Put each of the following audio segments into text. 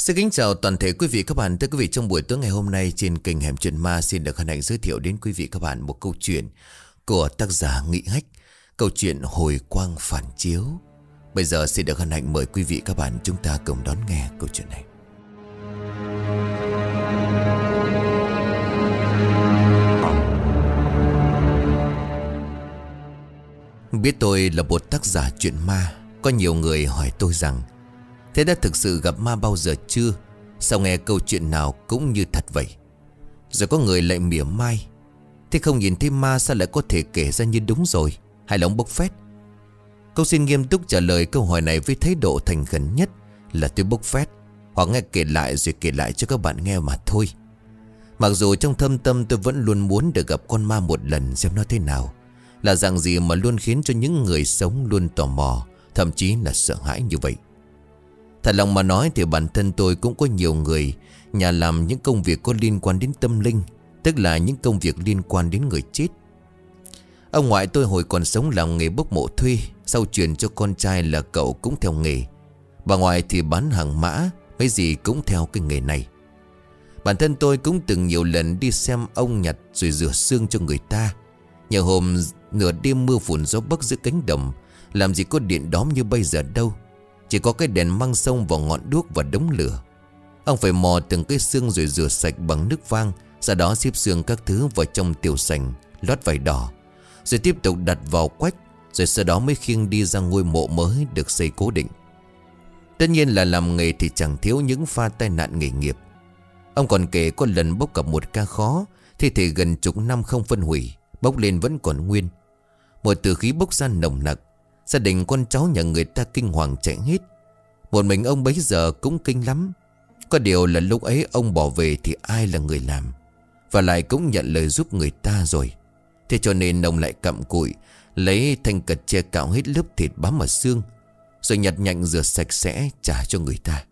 Xin kính chào toàn thể quý vị các bạn. Thưa quý vị, trong buổi tối ngày hôm nay Trên kênh Hẻm Chuyện Ma Xin được hân hạnh giới thiệu đến quý vị các bạn Một câu chuyện của tác giả Nghị Hách. Câu chuyện Hồi Quang Phản Chiếu. Bây giờ xin được hân hạnh mời quý vị các bạn Chúng ta cùng đón nghe câu chuyện này. Biết tôi là một tác giả chuyện ma, Có nhiều người hỏi tôi rằng Thế đã thực sự gặp ma bao giờ chưa? Sao nghe câu chuyện nào cũng như thật vậy? Rồi có người lại mỉa mai. Thế không nhìn thấy ma sao lại có thể kể ra như đúng rồi? Hay là ông bốc phét. Câu xin nghiêm túc trả lời câu hỏi này với thái độ thành khẩn nhất Là tôi bốc phét. Hoặc nghe kể lại rồi kể lại cho các bạn nghe mà thôi. Mặc dù trong thâm tâm tôi vẫn luôn muốn được gặp con ma một lần xem nó thế nào, Là dạng gì mà luôn khiến cho những người sống luôn tò mò, Thậm chí là sợ hãi như vậy. Thật lòng mà nói thì bản thân tôi cũng có nhiều người Nhà làm những công việc có liên quan đến tâm linh, Tức là những công việc liên quan đến người chết. Ông ngoại tôi hồi còn sống làm nghề bốc mộ thuê, Sau truyền cho con trai là cậu cũng theo nghề. Bà ngoại thì bán hàng mã, Mấy gì cũng theo cái nghề này. Bản thân tôi cũng từng nhiều lần đi xem ông nhặt rồi rửa xương cho người ta. Nhiều hôm nửa đêm mưa phùn gió bấc giữa cánh đồng, Làm gì có điện đóm như bây giờ đâu chỉ có cái đèn mang sông vào ngọn đuốc và đống lửa. Ông phải mò từng cái xương rồi rửa sạch bằng nước vang, Sau đó xếp xương các thứ vào trong tiểu sành, Lót vải đỏ, Rồi tiếp tục đặt vào quách, Rồi sau đó mới khiêng đi ra ngôi mộ mới được xây cố định. Tất nhiên là làm nghề thì chẳng thiếu những pha tai nạn nghề nghiệp. Ông còn kể có lần bốc gặp một ca khó Thì thể gần chục năm không phân hủy, Bốc lên vẫn còn nguyên. Một từ khí bốc ra nồng nặc Gia đình con cháu nhà người ta kinh hoàng chạy hết. Một mình ông bấy giờ cũng kinh lắm. Có điều là lúc ấy ông bỏ về thì ai là người làm? Và lại cũng nhận lời giúp người ta rồi. Thế cho nên ông lại cặm cụi, Lấy thanh cật che cạo hết lớp thịt bám ở xương, Rồi nhặt nhạnh rửa sạch sẽ, trả cho người ta.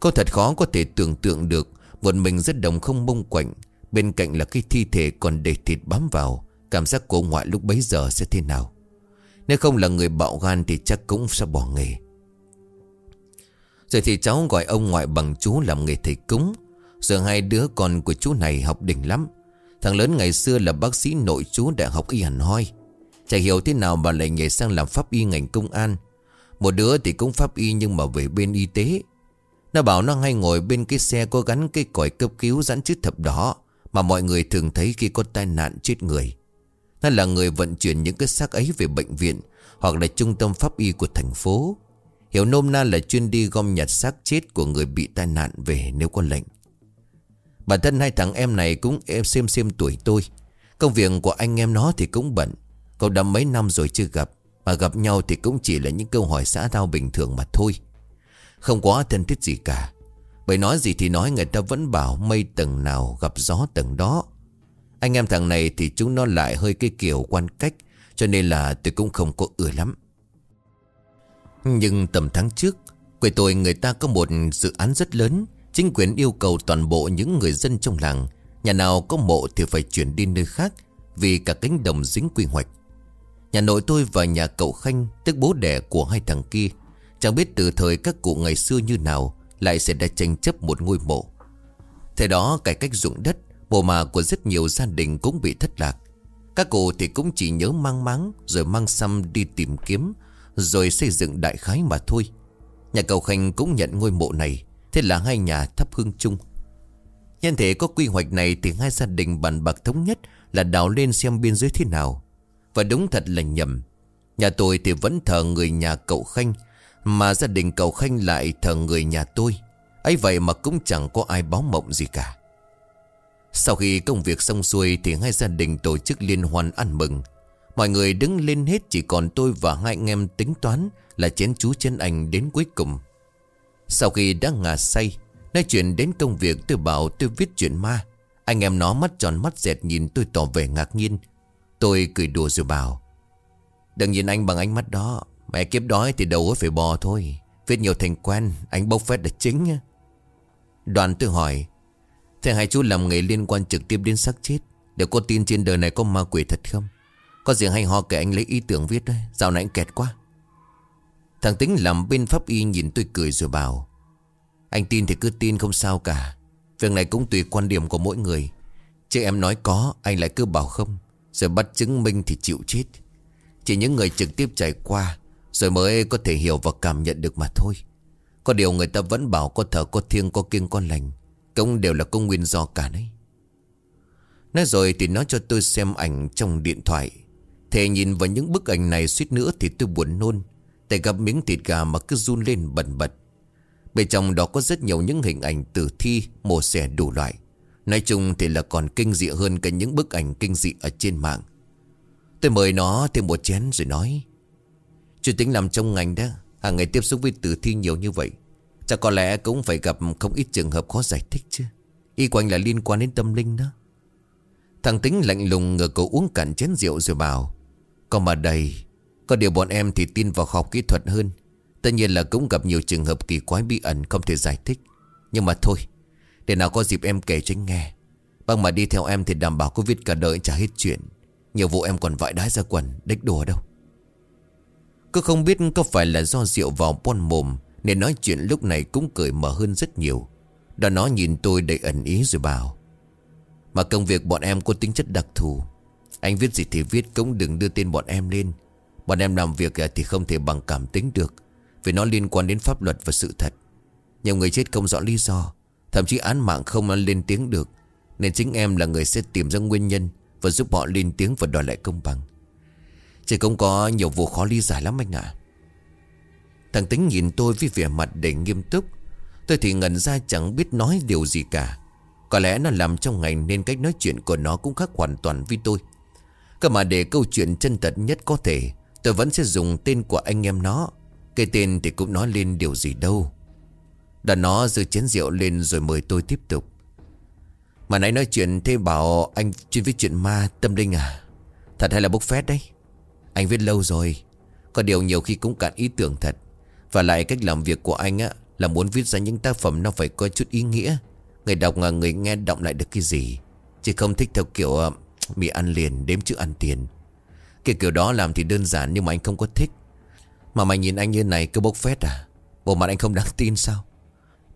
Có thật khó có thể tưởng tượng được, Một mình rất đồng không mông quạnh. Bên cạnh là cái thi thể còn để thịt bám vào. Cảm giác của ngoại lúc bấy giờ sẽ thế nào? Nếu không là người bạo gan thì chắc cũng sẽ bỏ nghề. Rồi thì cháu gọi ông ngoại bằng chú làm nghề thầy cúng. Giờ hai đứa con của chú này học đỉnh lắm. Thằng lớn ngày xưa là bác sĩ nội chú đại học y hẳn hoi. Chả hiểu thế nào mà lại nhảy sang làm pháp y ngành công an. Một đứa thì cũng pháp y nhưng mà về bên y tế. Nó bảo nó hay ngồi bên cái xe có gắn cái còi cấp cứu dẫn chữ thập đỏ Mà mọi người thường thấy khi có tai nạn chết người nó là người vận chuyển những cái xác ấy về bệnh viện, Hoặc là trung tâm pháp y của thành phố. Hiểu nôm na là chuyên đi gom nhặt xác chết của người bị tai nạn về nếu có lệnh. Bản thân hai thằng em này cũng em xem xem tuổi tôi. Công việc của anh em nó thì cũng bận. Cậu đã mấy năm rồi chưa gặp, Mà gặp nhau thì cũng chỉ là những câu hỏi xã giao bình thường mà thôi. Không quá thân thiết gì cả. Bởi nói gì thì nói, người ta vẫn bảo mây tầng nào gặp gió tầng đó anh em thằng này thì chúng nó lại hơi cái kiểu quan cách, Cho nên là tôi cũng không có ưa lắm. Nhưng tầm tháng trước, Quê tôi người ta có một dự án rất lớn. Chính quyền yêu cầu toàn bộ những người dân trong làng, Nhà nào có mộ thì phải chuyển đi nơi khác Vì cả cánh đồng dính quy hoạch. Nhà nội tôi và nhà cậu Khanh, Tức bố đẻ của hai thằng kia, Chẳng biết từ thời các cụ ngày xưa như nào Lại sẽ đã tranh chấp một ngôi mộ. Thế đó cải cách dụng đất bộ mà của rất nhiều gia đình cũng bị thất lạc. Các cụ thì cũng chỉ nhớ mang máng, Rồi mang xăm đi tìm kiếm, Rồi xây dựng đại khái mà thôi. Nhà cầu Khanh cũng nhận ngôi mộ này, Thế là hai nhà thắp hương chung. Nhân thể có quy hoạch này Thì hai gia đình bàn bạc thống nhất Là đào lên xem biên giới thế nào. Và đúng thật là nhầm. Nhà tôi thì vẫn thờ người nhà cậu Khanh, Mà gia đình cậu Khanh lại thờ người nhà tôi. Ấy vậy mà cũng chẳng có ai báo mộng gì cả sau khi công việc xong xuôi thì hai gia đình tổ chức liên hoan ăn mừng. Mọi người đứng lên hết chỉ còn tôi và hai anh em tính toán là chén chú chân anh đến cuối cùng. Sau khi đã ngà say, nói chuyện đến công việc tôi bảo tôi viết chuyện ma. Anh em nó mắt tròn mắt dẹt nhìn tôi tỏ vẻ ngạc nhiên. Tôi cười đùa rồi bảo. Đừng nhìn anh bằng ánh mắt đó. Mẹ kiếp đói thì đầu phải bò thôi. Viết nhiều thành quen, anh bốc phét là chính nha. Đoàn tôi hỏi. Thế hai chú làm nghề liên quan trực tiếp đến xác chết. Để có tin trên đời này có ma quỷ thật không? Có gì hay ho kể anh lấy ý tưởng viết đấy Dạo này anh kẹt quá. Thằng tính làm bên pháp y nhìn tôi cười rồi bảo, Anh tin thì cứ tin không sao cả. Việc này cũng tùy quan điểm của mỗi người. Chứ em nói có, Anh lại cứ bảo không. Rồi bắt chứng minh thì chịu chết. Chỉ những người trực tiếp trải qua, Rồi mới có thể hiểu và cảm nhận được mà thôi. Có điều người ta vẫn bảo Có thở có thiêng, có kiêng, có lành. Cũng đều là có nguyên do cả đấy. Nói rồi thì nó cho tôi xem ảnh trong điện thoại. Thề nhìn vào những bức ảnh này suýt nữa thì tôi buồn nôn. Tại gặp miếng thịt gà mà cứ run lên bần bật. Bên trong đó có rất nhiều những hình ảnh tử thi, Mổ xẻ đủ loại. Nói chung thì là còn kinh dị hơn Cả những bức ảnh kinh dị ở trên mạng. Tôi mời nó thêm một chén rồi nói. Chủ tính làm trong ngành đó, Hàng ngày tiếp xúc với tử thi nhiều như vậy Chắc có lẽ cũng phải gặp không ít trường hợp khó giải thích chứ. Y quanh là liên quan đến tâm linh đó. Thằng tính lạnh lùng ngờ cậu uống cạn chén rượu rồi bảo Còn mà đầy Có điều bọn em thì tin vào khoa học kỹ thuật hơn. Tất nhiên là cũng gặp nhiều trường hợp kỳ quái bí ẩn không thể giải thích. Nhưng mà thôi, Để nào có dịp em kể cho anh nghe. Bằng mà đi theo em thì đảm bảo có viết cả đời trả hết chuyện. Nhiều vụ em còn vãi đái ra quần, Đếch đùa đâu. Cứ không biết có phải là do rượu vào bon mồm nên nói chuyện lúc này cũng cười mở hơn rất nhiều. Đó nó nhìn tôi đầy ẩn ý rồi bảo, Mà công việc bọn em có tính chất đặc thù. Anh viết gì thì viết, cũng đừng đưa tên bọn em lên. Bọn em làm việc à, thì không thể bằng cảm tính được, vì nó liên quan đến pháp luật và sự thật. Nhiều người chết không rõ lý do, Thậm chí án mạng không lên tiếng được. Nên chính em là người sẽ tìm ra nguyên nhân Và giúp họ lên tiếng và đòi lại công bằng. Chỉ cũng có nhiều vụ khó lý giải lắm anh ạ. Thằng tính nhìn tôi với vẻ mặt đầy nghiêm túc. Tôi thì ngẩn ra chẳng biết nói điều gì cả. Có lẽ nó làm trong ngành Nên cách nói chuyện của nó cũng khác hoàn toàn với tôi. Cơ mà để câu chuyện chân thật nhất có thể, Tôi vẫn sẽ dùng tên của anh em nó. Cái tên thì cũng nói lên điều gì đâu. Đã nó giơ chén rượu lên rồi mời tôi tiếp tục. Mà nãy nói chuyện thế bảo anh chuyên viết chuyện ma tâm linh à? Thật hay là bốc phét đấy? Anh viết lâu rồi. Có điều nhiều khi cũng cạn ý tưởng thật. Và lại cách làm việc của anh á Là muốn viết ra những tác phẩm nó phải có chút ý nghĩa. Người đọc và người nghe động lại được cái gì. Chứ không thích theo kiểu uh, Mì ăn liền đếm chữ ăn tiền. Cái kiểu đó làm thì đơn giản nhưng mà anh không có thích. Mà mày nhìn anh như này cứ bốc phét à? Bộ mặt anh không đáng tin sao?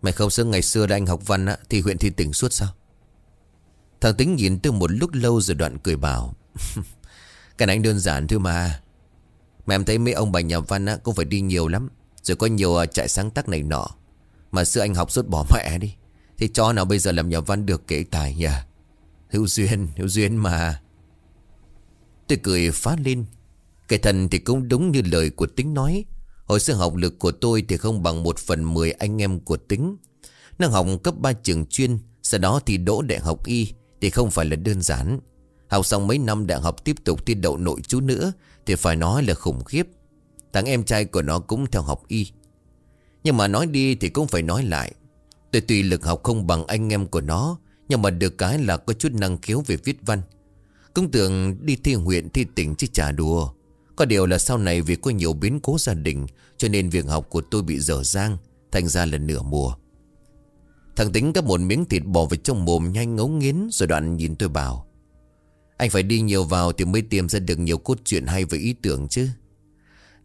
Mày không xưa ngày xưa đã anh học văn á, Thì huyện thi tỉnh suốt sao? Thằng tính nhìn tôi một lúc lâu rồi đoạn cười bảo Cái này anh đơn giản thôi mà. Mà em thấy mấy ông bà nhà văn á, cũng phải đi nhiều lắm. Rồi có nhiều à, trại sáng tác này nọ. Mà xưa anh học suốt bỏ mẹ đi. Thì cho nào bây giờ làm nhà văn được kể tài nhỉ? Hữu duyên, hữu duyên mà. Tôi cười phá lên. Kể thần thì cũng đúng như lời của tính nói. Hồi xưa học lực của tôi thì không bằng một phần mười anh em của tính. Năng học cấp 3 trường chuyên Sau đó thì đỗ đại học y Thì không phải là đơn giản. Học xong mấy năm đại học tiếp tục thi đậu nội chú nữa Thì phải nói là khủng khiếp. Thằng em trai của nó cũng theo học y. Nhưng mà nói đi thì cũng phải nói lại. Tôi tùy lực học không bằng anh em của nó, Nhưng mà được cái là có chút năng khiếu về viết văn. Cũng tưởng đi thi huyện, thi tỉnh chứ chả đùa. Có điều là sau này vì có nhiều biến cố gia đình, Cho nên việc học của tôi bị dở dang, Thành ra là nửa mùa. Thằng tính gấp một miếng thịt bò vào trong mồm nhanh ngấu nghiến Rồi đoạn nhìn tôi bảo, Anh phải đi nhiều vào thì mới tìm ra được nhiều cốt truyện hay về ý tưởng chứ.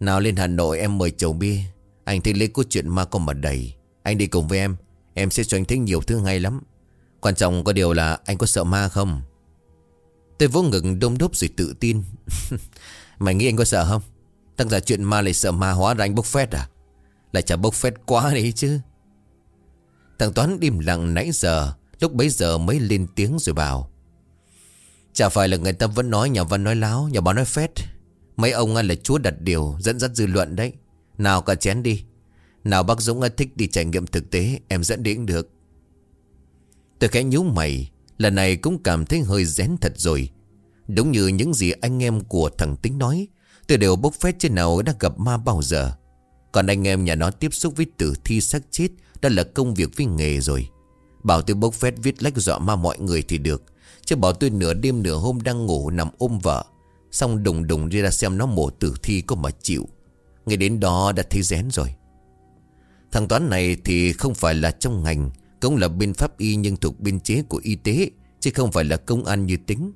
Nào lên Hà Nội em mời chầu bia. Anh thích lấy cốt chuyện ma con mà đầy. Anh đi cùng với em. Em sẽ cho anh thấy nhiều thứ hay lắm. Quan trọng có điều là anh có sợ ma không? Tôi vỗ ngực đông đốp rồi tự tin. Mày nghĩ anh có sợ không? Tăng giả chuyện ma lại sợ ma hóa ra anh bốc phét à? Lại chả bốc phét quá đấy chứ. Thằng Toán im lặng nãy giờ. Lúc bấy giờ mới lên tiếng rồi bảo. Chả phải là người ta vẫn nói, nhà văn nói láo, Nhà báo nói phét. Mấy ông là chúa đặt điều, Dẫn dắt dư luận đấy. Nào cả chén đi. Nào bác Dũng thích đi trải nghiệm thực tế, Em dẫn đến được. Tôi khẽ nhíu mày, Lần này cũng cảm thấy hơi rén thật rồi. Đúng như những gì anh em của thằng Tính nói, Tôi đều bốc phét trên nào đã gặp ma bao giờ. Còn anh em nhà nó tiếp xúc với tử thi xác chết, Đó là công việc với nghề rồi. Bảo tôi bốc phét viết lách dọa ma mọi người thì được, Chứ bảo tôi nửa đêm nửa hôm đang ngủ nằm ôm vợ. Xong đùng đùng đi ra xem nó mổ tử thi có mà chịu. Ngay đến đó đã thấy rén rồi. Thằng Toán này thì không phải là trong ngành, Cũng là bên pháp y nhưng thuộc biên chế của y tế, Chứ không phải là công an như tính.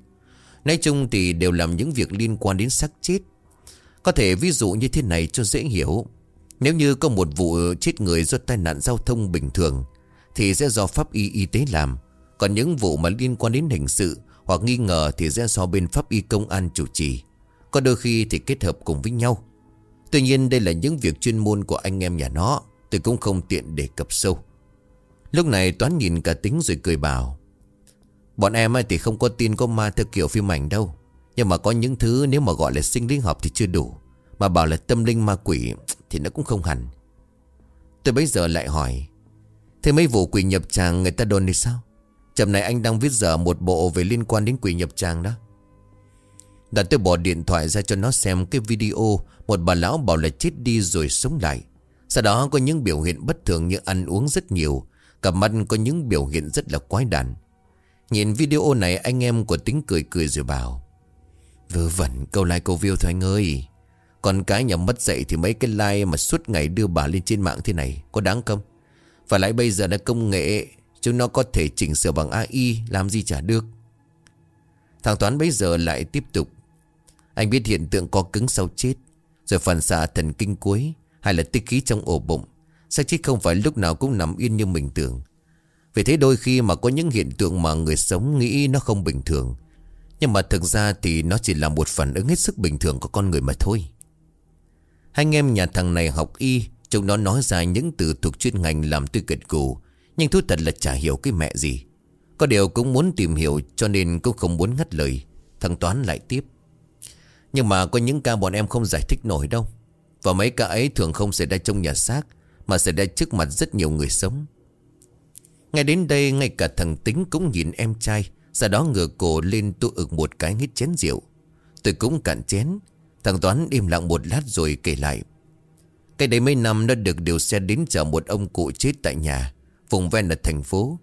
Nói chung thì đều làm những việc liên quan đến xác chết. Có thể ví dụ như thế này cho dễ hiểu. Nếu như có một vụ chết người do tai nạn giao thông bình thường, Thì sẽ do pháp y y tế làm. Còn những vụ mà liên quan đến hình sự hoặc nghi ngờ thì sẽ do bên pháp y công an chủ trì. Có đôi khi thì kết hợp cùng với nhau. Tuy nhiên đây là những việc chuyên môn của anh em nhà nó, Tôi cũng không tiện để cập sâu. Lúc này Toán nhìn cả tính rồi cười bảo, Bọn em thì không có tin có ma theo kiểu phim ảnh đâu. Nhưng mà có những thứ nếu mà gọi là sinh lý học thì chưa đủ. Mà bảo là tâm linh ma quỷ thì nó cũng không hẳn. Tôi bây giờ lại hỏi, Thế mấy vụ quỷ nhập tràng người ta đồn thì sao? Chậm này anh đang viết dở một bộ về liên quan đến quỷ nhập tràng đó. Đặt tôi bỏ điện thoại ra cho nó xem cái video, Một bà lão bảo là chết đi rồi sống lại. Sau đó có những biểu hiện bất thường như ăn uống rất nhiều, Cặp mắt có những biểu hiện rất là quái đản. Nhìn video này, anh em của tính cười cười rồi bảo, Vớ vẩn, câu like, câu view thôi anh ơi. Còn cái nhà mất dạy thì mấy cái like mà suốt ngày đưa bà lên trên mạng thế này Có đáng không? Và lại bây giờ đã công nghệ Chúng nó có thể chỉnh sửa bằng AI Làm gì chả được. Thằng Toán bây giờ lại tiếp tục. Anh biết hiện tượng co cứng sau chết, Rồi phản xạ thần kinh cuối, Hay là tích khí trong ổ bụng. Xác chết không phải lúc nào cũng nằm yên như mình tưởng. Vì thế đôi khi mà có những hiện tượng mà người sống nghĩ nó không bình thường, Nhưng mà thực ra thì nó chỉ là một phản ứng hết sức bình thường của con người mà thôi. Hai anh em nhà thằng này học y, Chúng nó nói ra những từ thuộc chuyên ngành làm tôi kịch cù nhưng thú thật là chả hiểu cái mẹ gì. Có điều cũng muốn tìm hiểu cho nên cũng không muốn ngắt lời. Thằng Toán lại tiếp. Nhưng mà có những ca bọn em không giải thích nổi đâu. Và mấy ca ấy thường không xảy ra trong nhà xác, Mà xảy ra trước mặt rất nhiều người sống. Ngay đến đây, ngay cả thằng Tính cũng nhìn em trai, Sau đó ngửa cổ lên tôi ực một cái hít chén rượu. Tôi cũng cạn chén. Thằng Toán im lặng một lát rồi kể lại. Cái đấy mấy năm nó được điều xe đến chở một ông cụ chết tại nhà. Vùng ven ở thành phố.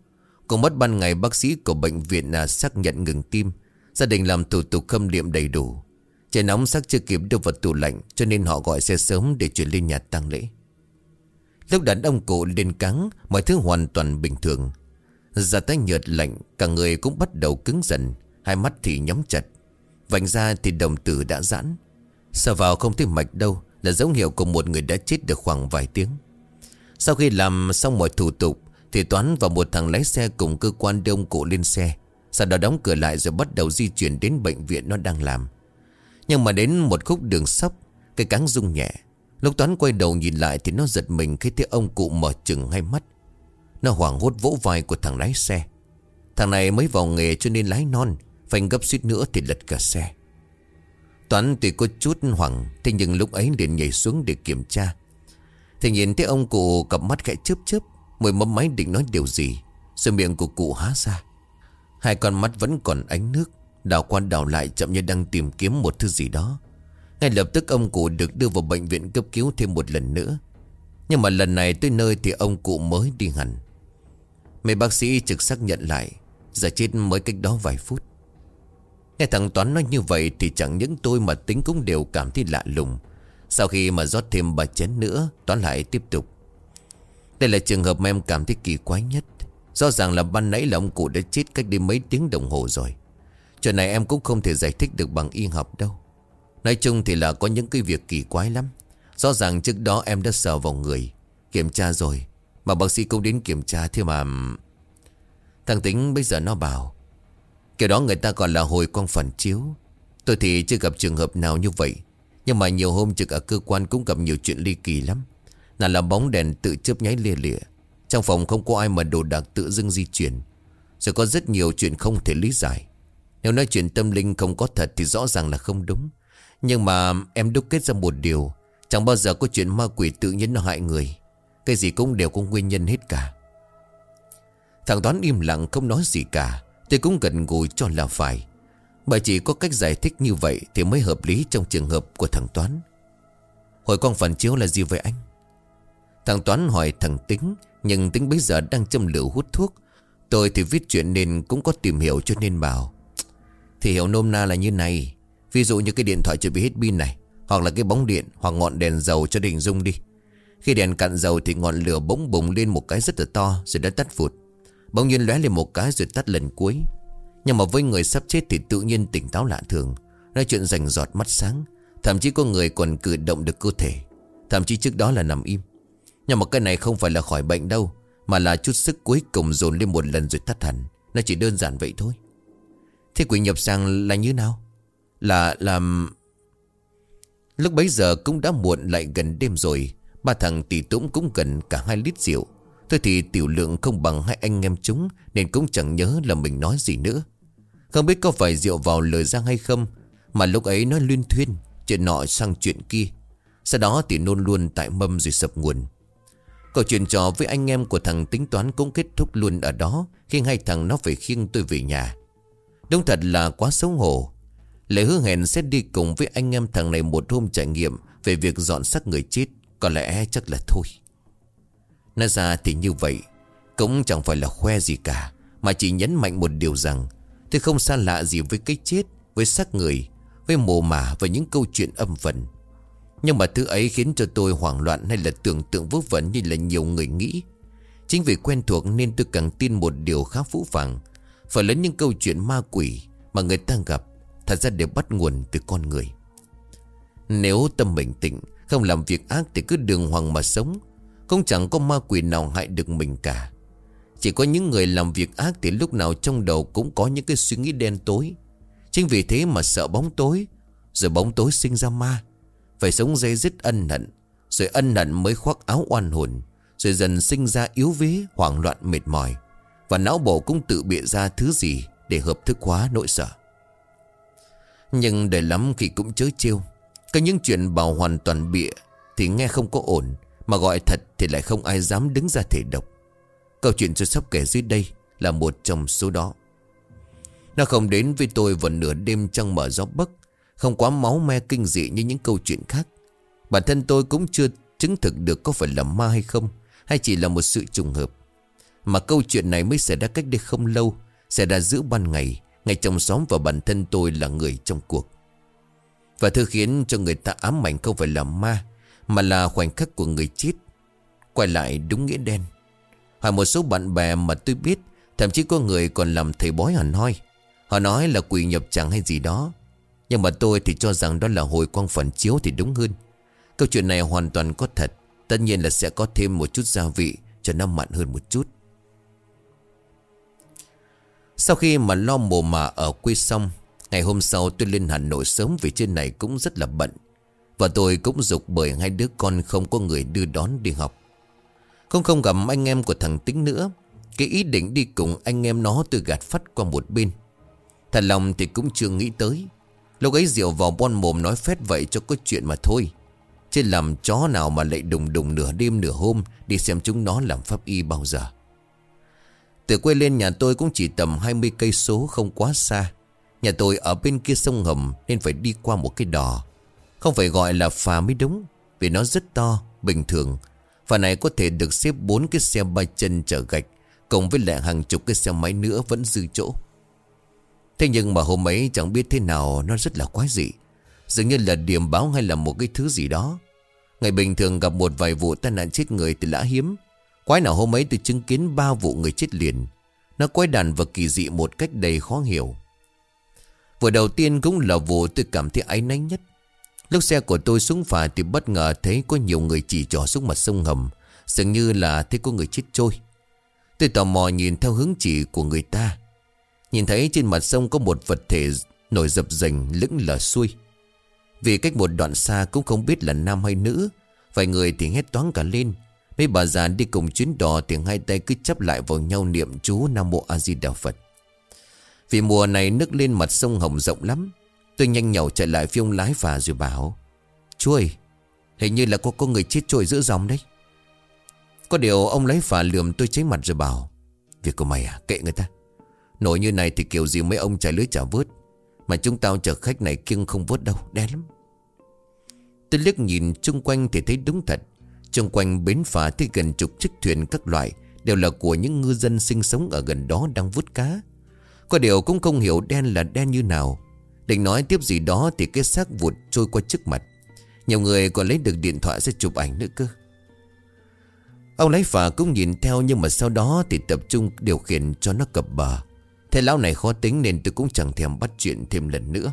Cũng mất ban ngày, bác sĩ của bệnh viện là xác nhận ngừng tim. Gia đình làm thủ tục khâm liệm đầy đủ. Trời nóng, xác chưa kịp đưa vào tủ lạnh, Cho nên họ gọi xe sớm để chuyển lên nhà tang lễ. Lúc đàn ông cụ lên cắn Mọi thứ hoàn toàn bình thường. Da tay nhợt lạnh, Cả người cũng bắt đầu cứng dần, Hai mắt thì nhắm chặt. Vành ra thì đồng tử đã giãn. Sờ vào không thấy mạch đâu, Là dấu hiệu của một người đã chết được khoảng vài tiếng. Sau khi làm xong mọi thủ tục thì Toán và một thằng lái xe cùng cơ quan đưa ông cụ lên xe. Sau đó đóng cửa lại rồi bắt đầu di chuyển đến bệnh viện nó đang làm. Nhưng mà đến một khúc đường sóc, Cái cáng rung nhẹ. Lúc Toán quay đầu nhìn lại thì nó giật mình khi thấy ông cụ mở chừng hai mắt. Nó hoảng hốt vỗ vai của thằng lái xe. Thằng này mới vào nghề cho nên lái non Phanh gấp suýt nữa thì lật cả xe. Toán tuy có chút hoảng, Thế nhưng lúc ấy liền nhảy xuống để kiểm tra. Thì nhìn thấy ông cụ cặp mắt khẽ chớp chớp mười mâm máy định nói điều gì? Rồi miệng của cụ há ra. Hai con mắt vẫn còn ánh nước Đào quan đào lại chậm như đang tìm kiếm một thứ gì đó. Ngay lập tức ông cụ được đưa vào bệnh viện cấp cứu thêm một lần nữa. Nhưng mà lần này tới nơi thì ông cụ mới đi hẳn. Mấy bác sĩ trực xác nhận lại Giờ chết mới cách đó vài phút. Nghe thằng Toán nói như vậy thì chẳng những tôi mà tính cũng đều cảm thấy lạ lùng. Sau khi mà rót thêm bà chén nữa, Toán lại tiếp tục. Đây là trường hợp mà em cảm thấy kỳ quái nhất. Rõ ràng là ban nãy là ông cụ đã chết cách đi mấy tiếng đồng hồ rồi. Chuyện này em cũng không thể giải thích được bằng y học đâu. Nói chung thì là có những cái việc kỳ quái lắm. Rõ ràng trước đó em đã sờ vào người. Kiểm tra rồi. Mà bác sĩ cũng đến kiểm tra, thế mà... Thằng Tính bây giờ nó bảo, Kiểu đó người ta còn là hồi quang phản chiếu Tôi thì chưa gặp trường hợp nào như vậy, Nhưng mà nhiều hôm trực ở cơ quan cũng gặp nhiều chuyện ly kỳ lắm là là bóng đèn tự chớp nháy lìa lìa Trong phòng không có ai mà đồ đạc tự dưng di chuyển. Rồi có rất nhiều chuyện không thể lý giải. Nếu nói chuyện tâm linh không có thật thì rõ ràng là không đúng. Nhưng mà em đúc kết ra một điều. Chẳng bao giờ có chuyện ma quỷ tự nhiên nó hại người. Cái gì cũng đều có nguyên nhân hết cả. Thằng Toán im lặng không nói gì cả. Tôi cũng gần gùi cho là phải. Bởi chỉ có cách giải thích như vậy Thì mới hợp lý trong trường hợp của thằng Toán. Hồi con phản chiếu là gì vậy anh? Thằng Toán hỏi thằng Tính, Nhưng Tính bây giờ đang châm lửa hút thuốc. Tôi thì viết chuyện nên cũng có tìm hiểu cho nên bảo, Thì hiểu nôm na là như này, Ví dụ như cái điện thoại chuẩn bị hết pin này, Hoặc là cái bóng điện, Hoặc ngọn đèn dầu cho đình dung đi. Khi đèn cạn dầu thì ngọn lửa bỗng bùng lên một cái rất là to, Rồi đã tắt phụt. Bỗng nhiên lóe lên một cái rồi tắt lần cuối. Nhưng mà với người sắp chết thì tự nhiên tỉnh táo lạ thường, Nói chuyện rành giọt mắt sáng. Thậm chí có người còn cử động được cơ thể. Thậm chí trước đó là nằm im. Nhưng mà cái này không phải là khỏi bệnh đâu, Mà là chút sức cuối cùng dồn lên một lần rồi tắt hẳn. Nó chỉ đơn giản vậy thôi. Thế quỷ nhập sang là như nào? Là làm Lúc bấy giờ cũng đã muộn lại gần đêm rồi. Ba thằng tỷ tũng cũng gần cả hai lít rượu. Thôi thì tiểu lượng không bằng hai anh em chúng, Nên cũng chẳng nhớ là mình nói gì nữa. Không biết có phải rượu vào lời Giang hay không, Mà lúc ấy nó luyên thuyên, Chuyện nọ sang chuyện kia. Sau đó thì nôn luôn tại mâm rồi sập nguồn. Câu chuyện trò với anh em của thằng tính toán cũng kết thúc luôn ở đó, Khi hai thằng nó phải khiêng tôi về nhà. Đúng thật là quá xấu hổ. Lệ hứa hẹn sẽ đi cùng với anh em thằng này một hôm trải nghiệm Về việc dọn xác người chết, Có lẽ chắc là thôi. Nói ra thì như vậy, Cũng chẳng phải là khoe gì cả, Mà chỉ nhấn mạnh một điều rằng, Tôi không xa lạ gì với cái chết, Với xác người, Với mồ mả và những câu chuyện âm vần. Nhưng mà thứ ấy khiến cho tôi hoảng loạn Hay là tưởng tượng vớ vẩn như là nhiều người nghĩ. Chính vì quen thuộc nên tôi càng tin một điều khá phũ phàng. Phần lớn những câu chuyện ma quỷ Mà người ta gặp Thật ra đều bắt nguồn từ con người. Nếu tâm bình tĩnh Không làm việc ác thì cứ đường hoàng mà sống. Không chẳng có ma quỷ nào hại được mình cả. Chỉ có những người làm việc ác Thì lúc nào trong đầu cũng có những cái suy nghĩ đen tối. Chính vì thế mà sợ bóng tối, Rồi bóng tối sinh ra ma. Phải sống dây dứt ân hận, Rồi ân hận mới khoác áo oan hồn, Rồi dần sinh ra yếu vế, Hoảng loạn, mệt mỏi. Và não bộ cũng tự bịa ra thứ gì Để hợp thức hóa nỗi sợ. Nhưng để lắm khi cũng chớ chiêu, Có những chuyện bảo hoàn toàn bịa Thì nghe không có ổn, Mà gọi thật thì lại không ai dám đứng ra thể độc. Câu chuyện tôi sắp kể dưới đây Là một trong số đó. Nó không đến với tôi vào nửa đêm trăng mở gió bấc không quá máu me kinh dị như những câu chuyện khác. Bản thân tôi cũng chưa chứng thực được có phải là ma hay không, Hay chỉ là một sự trùng hợp. Mà câu chuyện này mới xảy ra cách đây không lâu, Xảy ra giữa ban ngày, ngay trong xóm và bản thân tôi là người trong cuộc. Và thứ khiến cho người ta ám ảnh không phải là ma, Mà là khoảnh khắc của người chết. Quay lại đúng nghĩa đen. Hỏi một số bạn bè mà tôi biết, Thậm chí có người còn làm thầy bói hẳn hoi. Họ nói là quỷ nhập chẳng hay gì đó. Nhưng mà tôi thì cho rằng đó là hồi quang phản chiếu thì đúng hơn. Câu chuyện này hoàn toàn có thật. Tất nhiên là sẽ có thêm một chút gia vị Cho nó mặn hơn một chút. Sau khi mà lo mồ mà ở quê xong, Ngày hôm sau tôi lên Hà Nội sớm Vì trên này cũng rất là bận. Và tôi cũng dục bởi hai đứa con Không có người đưa đón đi học. Không không gặp anh em của thằng Tính nữa, Cái ý định đi cùng anh em nó Tôi gạt phát qua một bên. Thật lòng thì cũng chưa nghĩ tới. Lúc ấy rượu vào bon mồm nói phét vậy cho có chuyện mà thôi Chứ làm chó nào mà lại đùng đùng nửa đêm nửa hôm Đi xem chúng nó làm pháp y bao giờ từ quê lên nhà tôi cũng chỉ tầm 20 cây số không quá xa. Nhà tôi ở bên kia sông Hầm nên phải đi qua một cái đò. Không phải gọi là phà mới đúng, vì nó rất to, bình thường. Phà này có thể được xếp 4 cái xe ba chân chở gạch, cộng với lại hàng chục cái xe máy nữa vẫn dư chỗ. Thế nhưng mà hôm ấy chẳng biết thế nào, nó rất là quái dị. Dường như là điểm báo hay là một cái thứ gì đó. Ngày bình thường gặp một vài vụ tai nạn chết người thì lã hiếm. Quái nào hôm ấy tôi chứng kiến ba vụ người chết liền Nó quái đàn và kỳ dị một cách đầy khó hiểu Vụ đầu tiên cũng là vụ tôi cảm thấy áy náy nhất Lúc xe của tôi xuống phà thì bất ngờ thấy có nhiều người chỉ trỏ xuống mặt sông hầm Dường như là thấy có người chết trôi Tôi tò mò nhìn theo hướng chỉ của người ta Nhìn thấy trên mặt sông có một vật thể nổi dập dềnh lững lờ xuôi Vì cách một đoạn xa cũng không biết là nam hay nữ Vài người thì hét toán cả lên Mấy bà già đi cùng chuyến đò thì hai tay cứ chấp lại vào nhau niệm chú Nam Mô A Di Đà Phật. Vì mùa này nước lên mặt sông Hồng rộng lắm. Tôi nhanh nhậu chạy lại phía ông lái phà rồi bảo. Chú ơi, hình như là có có người chết trôi giữa dòng đấy. Có điều ông lái phà lườm tôi cháy mặt rồi bảo. Việc của mày à, kệ người ta. Nổi như này thì kiểu gì mấy ông chạy lưới trả vớt. Mà chúng tao chở khách này kiêng không vớt đâu, đen lắm. Tôi liếc nhìn chung quanh thì thấy đúng thật. chung quanh bến phà thì gần chục chiếc thuyền các loại Đều là của những ngư dân sinh sống ở gần đó đang vút cá Có điều cũng không hiểu đen là đen như nào Định nói tiếp gì đó thì cái xác vụt trôi qua trước mặt Nhiều người còn lấy được điện thoại sẽ chụp ảnh nữa cơ Ông lái phà cũng nhìn theo nhưng mà sau đó thì tập trung điều khiển cho nó cập bờ Thế lão này khó tính nên tôi cũng chẳng thèm bắt chuyện thêm lần nữa.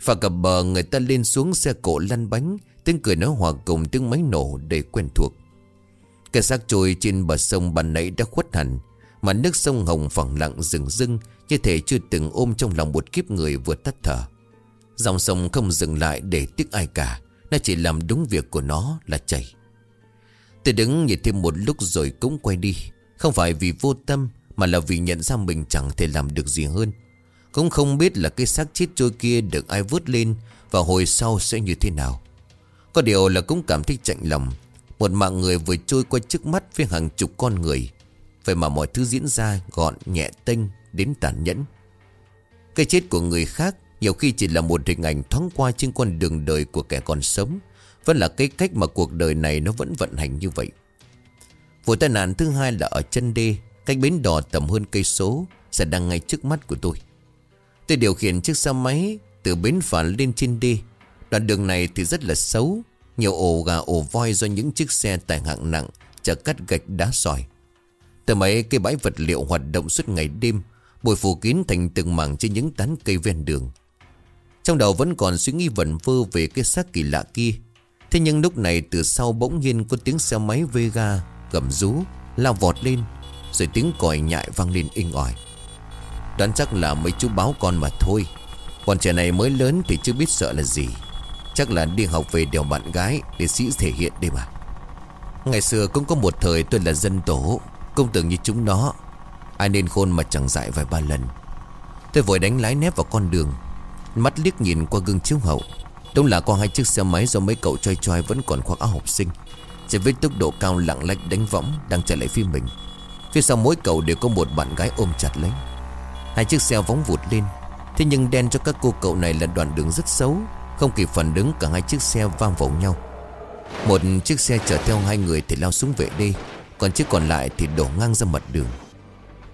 Phà cập bờ, người ta lên xuống xe cổ lăn bánh, Tiếng cười nói hòa cùng tiếng máy nổ đầy quen thuộc. Cái xác trôi trên bờ sông ban nãy đã khuất hẳn, Mà nước sông hồng phẳng lặng rừng rưng, Như thể chưa từng ôm trong lòng một kiếp người vừa tắt thở. Dòng sông không dừng lại để tiếc ai cả, Nó chỉ làm đúng việc của nó là chảy. Tôi đứng nhìn thêm một lúc rồi cũng quay đi, Không phải vì vô tâm mà là vì nhận ra mình chẳng thể làm được gì hơn. Cũng không biết là cái xác chết trôi kia được ai vớt lên Và hồi sau sẽ như thế nào. Có điều là cũng cảm thấy chạnh lòng. Một mạng người vừa trôi qua trước mắt với hàng chục con người. Vậy mà mọi thứ diễn ra gọn, nhẹ, tênh, đến tàn nhẫn. Cái chết của người khác nhiều khi chỉ là một hình ảnh thoáng qua trên con đường đời của kẻ còn sống. Vẫn là cái cách mà cuộc đời này nó vẫn vận hành như vậy. Vụ tai nạn thứ hai là ở chân đê. Cách bến đò tầm hơn cây số Sẽ đang ngay trước mắt của tôi. Tôi điều khiển chiếc xe máy Từ bến phà lên trên đi Đoạn đường này thì rất là xấu, Nhiều ổ gà ổ voi do những chiếc xe tải hạng nặng Chở cắt gạch đá sỏi. Từ mấy cây bãi vật liệu hoạt động suốt ngày đêm, Bồi phủ kín thành từng mảng trên những tán cây ven đường. Trong đầu vẫn còn suy nghĩ vẩn vơ về cái xác kỳ lạ kia. Thế nhưng lúc này từ sau bỗng nhiên có tiếng xe máy Vega gầm rú lao vọt lên. Rồi tiếng còi nhại vang lên inh ỏi. Đoán chắc là mấy chú báo con mà thôi. Còn trẻ này mới lớn thì chưa biết sợ là gì. Chắc là đi học về đèo bạn gái Để sĩ thể hiện đây mà. Ngày xưa cũng có một thời tôi là dân tổ Công tưởng như chúng nó. Ai nên khôn mà chẳng dại vài ba lần. Tôi vội đánh lái nép vào con đường. Mắt liếc nhìn qua gương chiếu hậu. Đúng là có hai chiếc xe máy do mấy cậu choi choi vẫn còn khoác áo học sinh. Chạy với tốc độ cao lặng lách đánh võng Đang chạy lại phía mình. Phía sau mỗi cậu đều có một bạn gái ôm chặt lấy. Hai chiếc xe vóng vụt lên. Thế nhưng đen cho các cô cậu này là đoạn đường rất xấu, Không kịp phản đứng cả hai chiếc xe vang vào nhau. Một chiếc xe chở theo hai người thì lao xuống vệ đê, Còn chiếc còn lại thì đổ ngang ra mặt đường.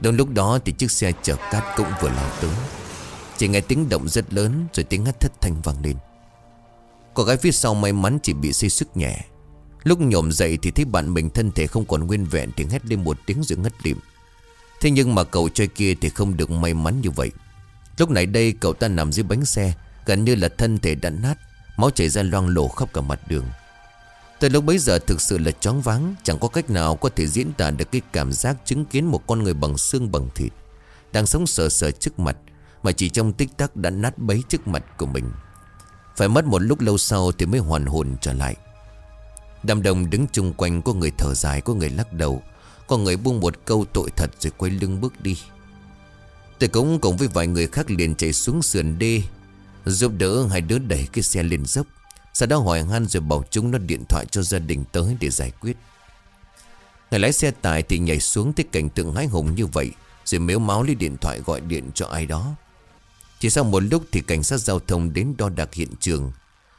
Đúng lúc đó thì chiếc xe chở cát cũng vừa lao tới. Chỉ nghe tiếng động rất lớn, Rồi tiếng hắt thất thanh vang lên. Cô gái phía sau may mắn chỉ bị xây sức nhẹ Lúc nhổm dậy thì thấy bạn mình thân thể không còn nguyên vẹn Thì hét lên một tiếng rồi ngất lịm. Thế nhưng mà cậu trai kia thì không được may mắn như vậy. Lúc này đây cậu ta nằm dưới bánh xe, Gần như là thân thể đã nát, Máu chảy ra loang lổ khắp cả mặt đường. Từ lúc bấy giờ thực sự là chóng váng, Chẳng có cách nào có thể diễn tả được cái cảm giác chứng kiến một con người bằng xương bằng thịt Đang sống sờ sờ trước mặt, mà chỉ trong tích tắc đã nát bấy trước mặt của mình. Phải mất một lúc lâu sau Thì mới hoàn hồn trở lại. Đám đông đứng chung quanh, Có người thở dài, Có người lắc đầu, Có người buông một câu tội thật Rồi quay lưng bước đi. Tôi cũng cùng với vài người khác liền chạy xuống sườn đê, Giúp đỡ hai đứa đẩy cái xe lên dốc. Sau đó hỏi han rồi bảo chúng nó điện thoại cho gia đình tới để giải quyết. Người lái xe tải thì nhảy xuống thấy cảnh tượng hái hùng như vậy, Rồi mếu máu lấy điện thoại gọi điện cho ai đó. Chỉ sau một lúc thì cảnh sát giao thông đến đo đạc hiện trường.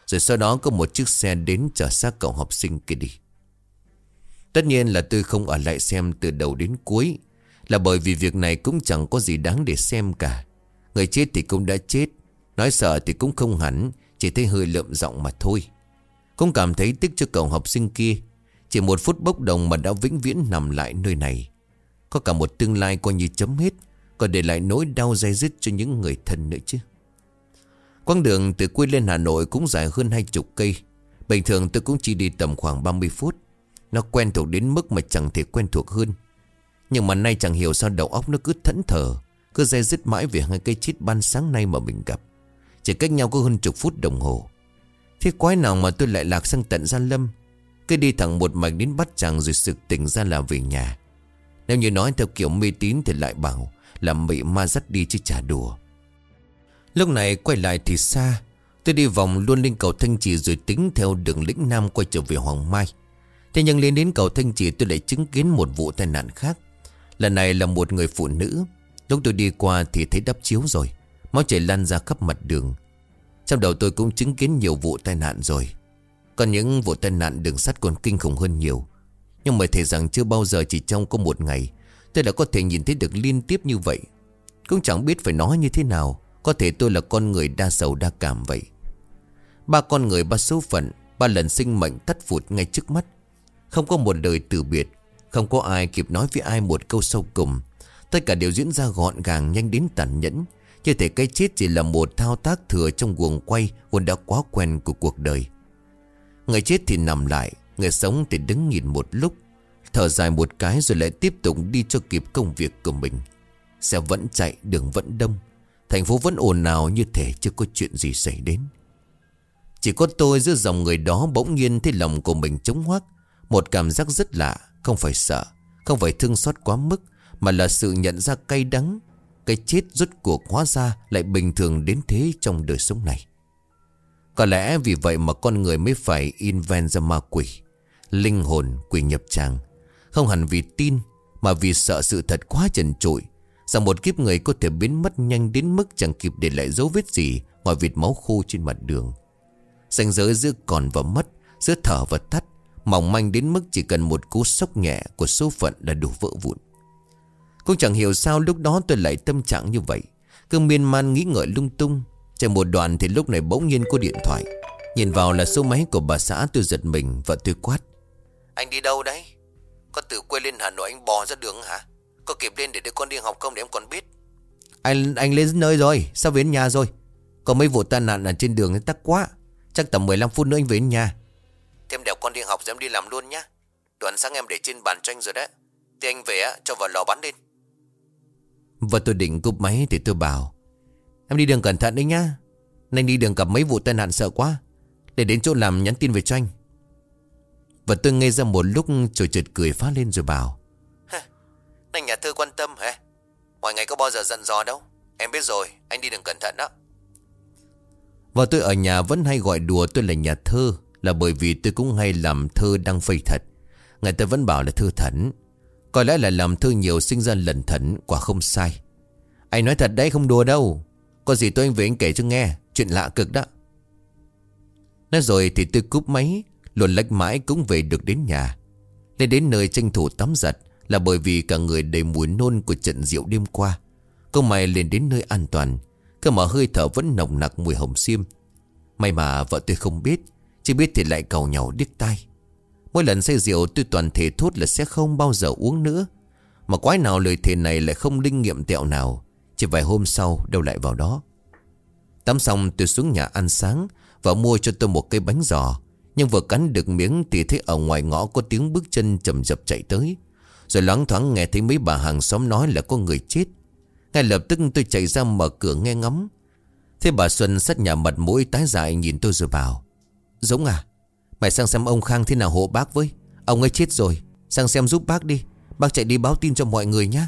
Rồi sau đó có một chiếc xe đến chở xác cậu học sinh kia đi. Tất nhiên là tôi không ở lại xem từ đầu đến cuối. Là bởi vì việc này cũng chẳng có gì đáng để xem cả. Người chết thì cũng đã chết. Nói sợ thì cũng không hẳn. Chỉ thấy hơi lượm giọng mà thôi. Cũng cảm thấy tiếc cho cậu học sinh kia. Chỉ một phút bốc đồng mà đã vĩnh viễn nằm lại nơi này. Có cả một tương lai coi như chấm hết. Còn để lại nỗi đau dây dứt cho những người thân nữa chứ quãng đường từ quê lên Hà Nội cũng dài hơn hai chục cây. Bình thường tôi cũng chỉ đi tầm khoảng 30 phút. Nó quen thuộc đến mức mà chẳng thể quen thuộc hơn. Nhưng mà nay chẳng hiểu sao đầu óc nó cứ thẫn thờ, Cứ dây dứt mãi về hai cây chít ban sáng nay mà mình gặp. Chỉ cách nhau có hơn chục phút đồng hồ. Thế quái nào mà tôi lại lạc sang tận Gia Lâm? Cứ đi thẳng một mạch đến bắt chàng rồi sực tỉnh ra là về nhà. Nếu như nói theo kiểu mê tín thì lại bảo là bị ma dắt đi chứ chả đùa. Lúc này quay lại thì xa, Tôi đi vòng luôn lên cầu Thanh Trì Rồi tính theo đường lĩnh Nam quay trở về Hoàng Mai. Thế nhưng lên đến cầu Thanh Trì tôi lại chứng kiến một vụ tai nạn khác. Lần này là một người phụ nữ. Lúc tôi đi qua thì thấy đắp chiếu rồi, Máu chảy lan ra khắp mặt đường. Trong đầu tôi cũng chứng kiến nhiều vụ tai nạn rồi. Còn những vụ tai nạn đường sắt còn kinh khủng hơn nhiều. Nhưng mà thề rằng chưa bao giờ chỉ trong có một ngày, Tôi đã có thể nhìn thấy được liên tiếp như vậy. Cũng chẳng biết phải nói như thế nào. Có thể tôi là con người đa sầu đa cảm vậy. Ba con người ba số phận, Ba lần sinh mệnh thất phụt ngay trước mắt. Không có một lời từ biệt, Không có ai kịp nói với ai một câu sâu cùng. Tất cả đều diễn ra gọn gàng, nhanh đến tàn nhẫn. Như thể cái chết chỉ là một thao tác thừa trong guồng quay, Vốn đã quá quen của cuộc đời. Người chết thì nằm lại, Người sống thì đứng nhìn một lúc. Thở dài một cái rồi lại tiếp tục đi cho kịp công việc của mình. Xe vẫn chạy, đường vẫn đông Thành phố vẫn ồn ào như thể chưa có chuyện gì xảy đến. Chỉ có tôi giữa dòng người đó bỗng nhiên thấy lòng của mình trống hoác. Một cảm giác rất lạ, Không phải sợ, Không phải thương xót quá mức, Mà là sự nhận ra cay đắng, Cái chết rốt cuộc hóa ra lại bình thường đến thế trong đời sống này. Có lẽ vì vậy mà con người mới phải invent ra ma quỷ, Linh hồn quỷ nhập tràng. Không hẳn vì tin, Mà vì sợ sự thật quá trần trụi Rằng một kiếp người có thể biến mất nhanh đến mức chẳng kịp để lại dấu vết gì Ngoài vịt máu khô trên mặt đường. Ranh giới giữa còn và mất, Giữa thở và tắt Mỏng manh đến mức chỉ cần một cú sốc nhẹ Của số phận là đủ vỡ vụn. Cũng chẳng hiểu sao lúc đó tôi lại tâm trạng như vậy. Cứ miên man nghĩ ngợi lung tung, Chạy một đoạn thì lúc này bỗng nhiên có điện thoại. Nhìn vào là số máy của bà xã tôi giật mình Và tôi quát. Anh đi đâu đấy? Có tự quê lên Hà Nội anh bò ra đường hả? Có kịp lên để đưa con đi học không để em còn biết? Anh anh lên nơi rồi Sao về đến nhà rồi? Có mấy vụ tai nạn ở trên đường tắc quá. Chắc tầm 15 phút nữa anh về đến nhà. Thêm đèo con đi học rồi em đi làm luôn nhá. Đoạn sáng em để trên bàn tranh rồi đấy. Thì anh về á cho vào lò bắn lên. Và tôi định cúp máy thì tôi bảo Em đi đường cẩn thận đấy nhá. Anh đi đường gặp mấy vụ tai nạn sợ quá. Để đến chỗ làm nhắn tin về cho anh. Và tôi nghe ra một lúc rồi chợt cười phá lên rồi bảo anh nhà thơ quan tâm hả? Ngoài ngày có bao giờ giận dò đâu. Em biết rồi, anh đi đừng cẩn thận đó. Và tôi ở nhà vẫn hay gọi đùa tôi là nhà thơ, Là bởi vì tôi cũng hay làm thơ đăng phây thật. Người ta vẫn bảo là thơ thẩn Có lẽ là làm thơ nhiều sinh ra lần thẩn Quả không sai. Anh nói thật đấy, không đùa đâu. Có gì tôi anh về anh kể cho nghe, Chuyện lạ cực đó. Nói rồi thì tôi cúp máy, Luồn lách mãi cũng về được đến nhà. Lên đến nơi tranh thủ tắm giặt là bởi vì cả người đầy mùi nôn của trận rượu đêm qua. Cô mày lên đến nơi an toàn, Cơ mà hơi thở vẫn nồng nặc mùi hồng xiêm. May mà vợ tôi không biết, Chỉ biết thì lại cầu nhau điếc tai. Mỗi lần say rượu tôi toàn thể thốt là sẽ không bao giờ uống nữa. Mà quái nào lời thề này lại không linh nghiệm tẹo nào, Chỉ vài hôm sau đâu lại vào đó. Tắm xong tôi xuống nhà ăn sáng Và mua cho tôi một cây bánh giò, Nhưng vừa cắn được miếng thì thấy ở ngoài ngõ có tiếng bước chân chậm chập chạy tới rồi loáng thoáng nghe thấy mấy bà hàng xóm nói là có người chết. Ngay lập tức tôi chạy ra mở cửa nghe ngắm Thế bà Xuân sắt nhà mặt mũi tái dại nhìn tôi rồi bảo, Giống à Mày sang xem ông Khang thế nào hộ bác với. Ông ấy chết rồi, Sang xem giúp bác đi. Bác chạy đi báo tin cho mọi người nhé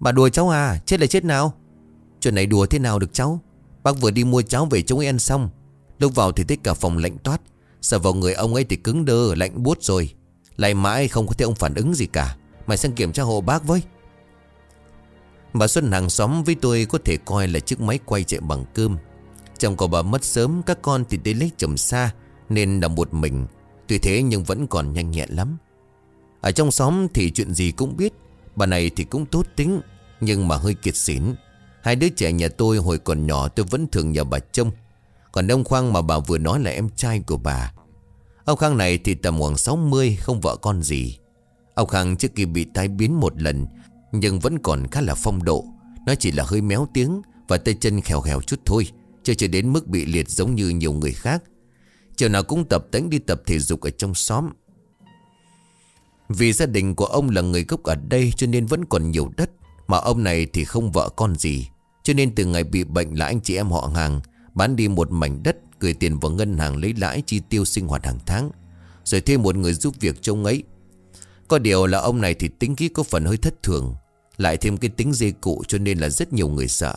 Bà đùa cháu à Chết là chết nào. Chuyện này đùa thế nào được cháu? Bác vừa đi mua cháo về chúng ấy ăn xong. Lúc vào thì thấy cả phòng lạnh toát. Sợ vào người ông ấy thì cứng đơ, lạnh buốt rồi. Lại mãi không có thấy ông phản ứng gì cả. Mày sang kiểm tra hộ bác với. Bà Xuân hàng xóm với tôi có thể coi là chiếc máy quay chạy bằng cơm. Chồng của bà mất sớm, Các con thì đi lấy chồng xa, Nên là một mình. Tuy thế nhưng vẫn còn nhanh nhẹn lắm. Ở trong xóm thì chuyện gì cũng biết, Bà này thì cũng tốt tính, Nhưng mà hơi kiệt xỉn. Hai đứa trẻ nhà tôi hồi còn nhỏ tôi vẫn thường nhờ bà trông. Còn ông Khoang mà bà vừa nói là em trai của bà. Ông Khang này thì tầm khoảng 60 Không vợ con gì. Ông Khang trước khi bị tai biến một lần, Nhưng vẫn còn khá là phong độ. Nó chỉ là hơi méo tiếng Và tay chân khèo khèo chút thôi, Chưa chưa đến mức bị liệt giống như nhiều người khác. Chiều nào cũng tập tánh đi tập thể dục ở trong xóm. Vì gia đình của ông là người gốc ở đây Cho nên vẫn còn nhiều đất, Mà ông này thì không vợ con gì. Cho nên từ ngày bị bệnh là anh chị em họ hàng Bán đi một mảnh đất, Gửi tiền vào ngân hàng lấy lãi chi tiêu sinh hoạt hàng tháng, Rồi thêm một người giúp việc trông ấy có điều là ông này thì tính khí có phần hơi thất thường, Lại thêm cái tính dê cụ cho nên là rất nhiều người sợ.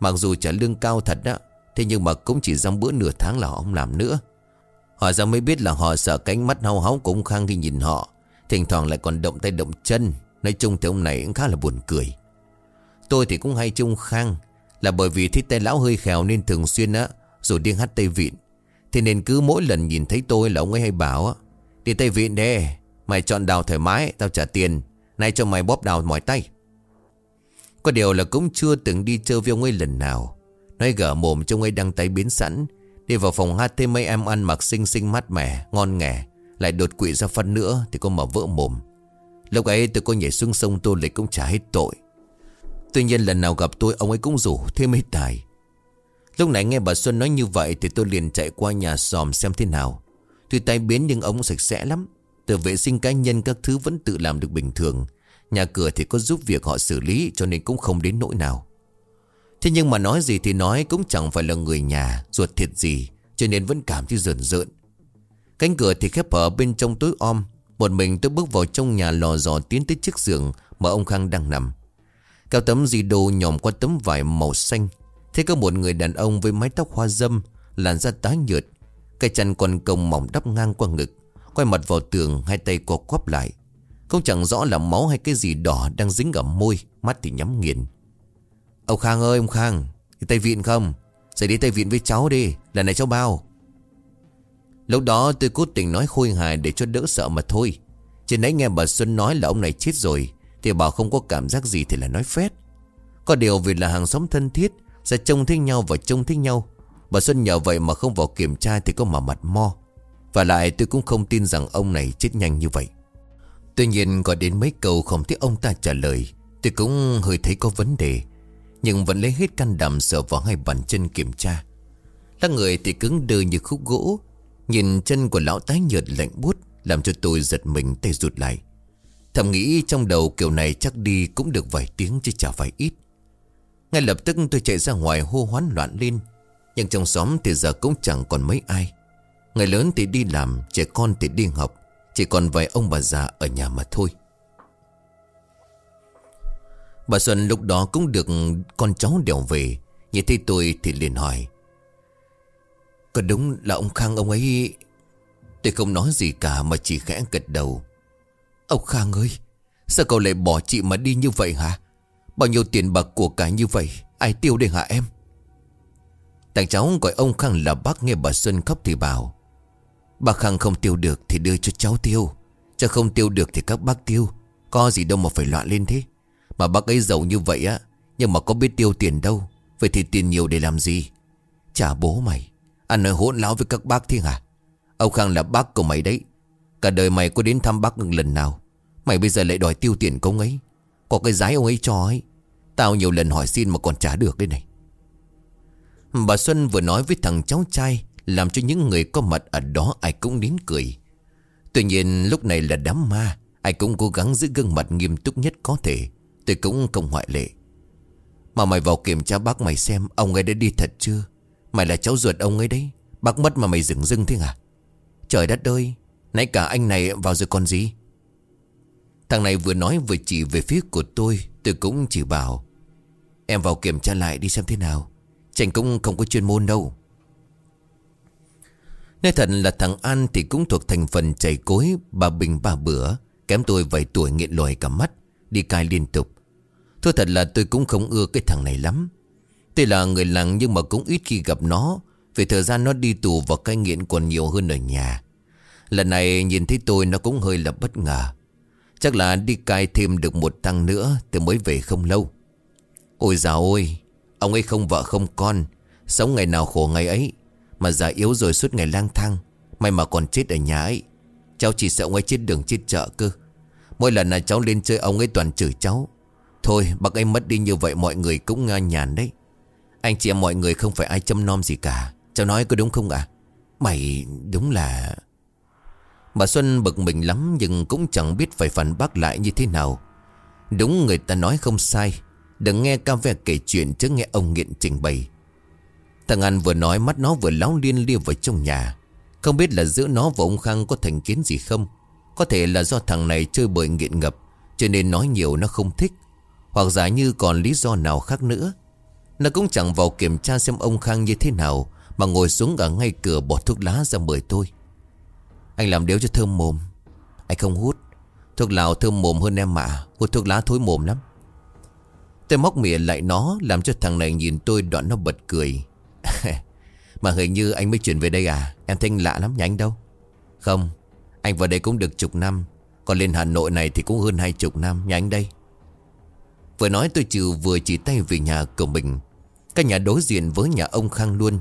Mặc dù trả lương cao thật đó, Thế nhưng mà cũng chỉ dăm bữa nửa tháng là họ không làm nữa. Họ ra mới biết là họ sợ cánh mắt hao háo cũng khang khi nhìn họ, Thỉnh thoảng lại còn động tay động chân. Nói chung thì ông này cũng khá là buồn cười. Tôi thì cũng hay chung khang, Là bởi vì thích tay lão hơi khèo nên thường xuyên á Rồi điên hát tay vịn. Thế nên cứ mỗi lần nhìn thấy tôi là ông ấy hay bảo á, Đi tay vịn đê Mày chọn đào thoải mái, Tao trả tiền. Nay cho mày bóp đào mỏi tay. Có điều là cũng chưa từng đi chơi với ông ấy lần nào. Nói gỡ mồm cho ông ấy đang tay biến sẵn. Đi vào phòng hát thêm mấy em ăn mặc xinh xinh mát mẻ, Ngon nghẻ. Lại đột quỵ ra phân nữa Thì có mở vỡ mồm. Lúc ấy tôi có nhảy xuống sông tô lịch cũng trả hết tội. Tuy nhiên lần nào gặp tôi, Ông ấy cũng rủ thêm mấy tài Lúc nãy nghe bà Xuân nói như vậy Thì tôi liền chạy qua nhà xòm xem thế nào. Tuy tay biến nhưng ông sạch sẽ lắm. Từ vệ sinh cá nhân các thứ vẫn tự làm được bình thường. Nhà cửa thì có giúp việc họ xử lý, Cho nên cũng không đến nỗi nào. Thế nhưng mà nói gì thì nói, Cũng chẳng phải là người nhà, Ruột thịt gì, Cho nên vẫn cảm thấy rợn rợn. Cánh cửa thì khép ở bên trong tối om, Một mình tôi bước vào trong nhà lò dò tiến tới chiếc giường Mà ông Khang đang nằm. Cao tấm di đồ nhòm qua tấm vải màu xanh. Thế có một người đàn ông với mái tóc hoa dâm, Làn da tái nhợt, Cái chăn còn công mỏng đắp ngang qua ngực. Quay mặt vào tường, Hai tay co quắp lại. Không chẳng rõ là máu hay cái gì đỏ Đang dính ở môi, Mắt thì nhắm nghiền. Ông Khang ơi, ông Khang, Đi tay Viện không? Sẽ đi tay Viện với cháu đi, Lần này cháu bao. Lúc đó tôi cố tình nói khôi hài Để cho đỡ sợ mà thôi. Trên nãy nghe bà Xuân nói là ông này chết rồi, Thì bảo không có cảm giác gì thì là nói phét. Có điều vì là hàng xóm thân thiết, Sẽ trông thích nhau và trông thích nhau. Bà Xuân nhờ vậy mà không vào kiểm tra Thì có mà mặt mo. Và lại tôi cũng không tin rằng ông này chết nhanh như vậy. Tuy nhiên gọi đến mấy câu không thấy ông ta trả lời, Tôi cũng hơi thấy có vấn đề. Nhưng vẫn lấy hết can đảm sợ vào hai bàn chân kiểm tra. Các người thì cứng đơ như khúc gỗ, Nhìn chân của lão tái nhợt lạnh bút Làm cho tôi giật mình tay rụt lại. Thầm nghĩ trong đầu kiểu này chắc đi cũng được vài tiếng chứ chả phải ít. Ngay lập tức tôi chạy ra ngoài hô hoán loạn lên, Nhưng trong xóm thì giờ cũng chẳng còn mấy ai. Người lớn thì đi làm, Trẻ con thì đi học. Chỉ còn vài ông bà già ở nhà mà thôi. Bà Xuân lúc đó cũng được con cháu đèo về. Nhìn thấy tôi thì liền hỏi, Có đúng là ông Khang ông ấy? Tôi không nói gì cả mà chỉ khẽ gật đầu. Ông Khang ơi, Sao cậu lại bỏ chị mà đi như vậy hả? Bao nhiêu tiền bạc của cái như vậy, Ai tiêu để hả em? Thằng cháu gọi ông Khang là bác nghe bà Xuân khóc thì bảo Bà Khang không tiêu được thì đưa cho cháu tiêu. Cháu không tiêu được thì các bác tiêu. Có gì đâu mà phải loạn lên thế. Mà bác ấy giàu như vậy á, Nhưng mà có biết tiêu tiền đâu. Vậy thì tiền nhiều để làm gì? Chả bố mày. Anh nói hỗn láo với các bác thế hả? Ông Khang là bác của mày đấy. Cả đời mày có đến thăm bác ngừng lần nào? Mày bây giờ lại đòi tiêu tiền công ấy. Có cái giái ông ấy cho ấy. Tao nhiều lần hỏi xin mà còn trả được đây này. Bà Xuân vừa nói với thằng cháu trai làm cho những người có mặt ở đó ai cũng đến cười. Tuy nhiên, lúc này là đám ma, Ai cũng cố gắng giữ gương mặt nghiêm túc nhất có thể. Tôi cũng không ngoại lệ. Mà mày vào kiểm tra bác mày xem, Ông ấy đã đi thật chưa? Mày là cháu ruột ông ấy đấy, Bác mất mà mày dừng dưng thế à? Trời đất ơi, Nãy cả anh này vào rồi còn gì? Thằng này vừa nói vừa chỉ về phía của tôi Tôi cũng chỉ bảo, Em vào kiểm tra lại đi xem thế nào Chành cũng không có chuyên môn đâu. Nói thật là thằng An thì cũng thuộc thành phần chảy cối, Bà Bình bà bữa. Kém tôi vài tuổi nghiện lòi cả mắt, Đi cai liên tục. Thôi thật là tôi cũng không ưa cái thằng này lắm. Tuy là người làng nhưng mà cũng ít khi gặp nó. Vì thời gian nó đi tù và cai nghiện còn nhiều hơn ở nhà. Lần này nhìn thấy tôi nó cũng hơi là bất ngờ. Chắc là đi cai thêm được một thằng nữa Thì mới về không lâu. Ôi dào ôi Ông ấy không vợ không con. Sống ngày nào khổ ngày ấy. Mà già yếu rồi suốt ngày lang thang. May mà còn chết ở nhà ấy. Cháu chỉ sợ ông ấy chết đường chết chợ cơ. Mỗi lần là cháu lên chơi, ông ấy toàn chửi cháu. Thôi, bác ấy mất đi như vậy, mọi người cũng nga nhàn đấy. Anh chị em, mọi người không phải ai chăm nom gì cả. Cháu nói có đúng không ạ? Mày, đúng là Bà Xuân bực mình lắm, Nhưng cũng chẳng biết phải phản bác lại như thế nào. Đúng, người ta nói không sai. Đừng nghe ca vẹt kể chuyện Chứ nghe ông nghiện trình bày. Thằng An vừa nói mắt nó vừa láo liên lia vào trong nhà. Không biết là giữa nó và ông Khang có thành kiến gì không? Có thể là do thằng này chơi bời nghiện ngập, Cho nên nói nhiều nó không thích. Hoặc giả như còn lý do nào khác nữa. Nó cũng chẳng vào kiểm tra xem ông Khang như thế nào, Mà ngồi xuống ở ngay cửa bỏ thuốc lá ra mời tôi. Anh làm điếu cho thơm mồm. Anh không hút. Thuốc lào thơm mồm hơn em mà Hút thuốc lá thối mồm lắm. Tôi móc mỉa lại nó, Làm cho thằng này nhìn tôi đoạn nó bật cười. Mà hình như anh mới chuyển về đây à? Em thấy lạ lắm, nhà anh đâu? Không, Anh vào đây cũng được chục năm. Còn lên Hà Nội này thì cũng hơn hai chục năm. Nhà anh đây. Vừa nói tôi chịu vừa chỉ tay về nhà của mình. Cái nhà đối diện với nhà ông Khang luôn.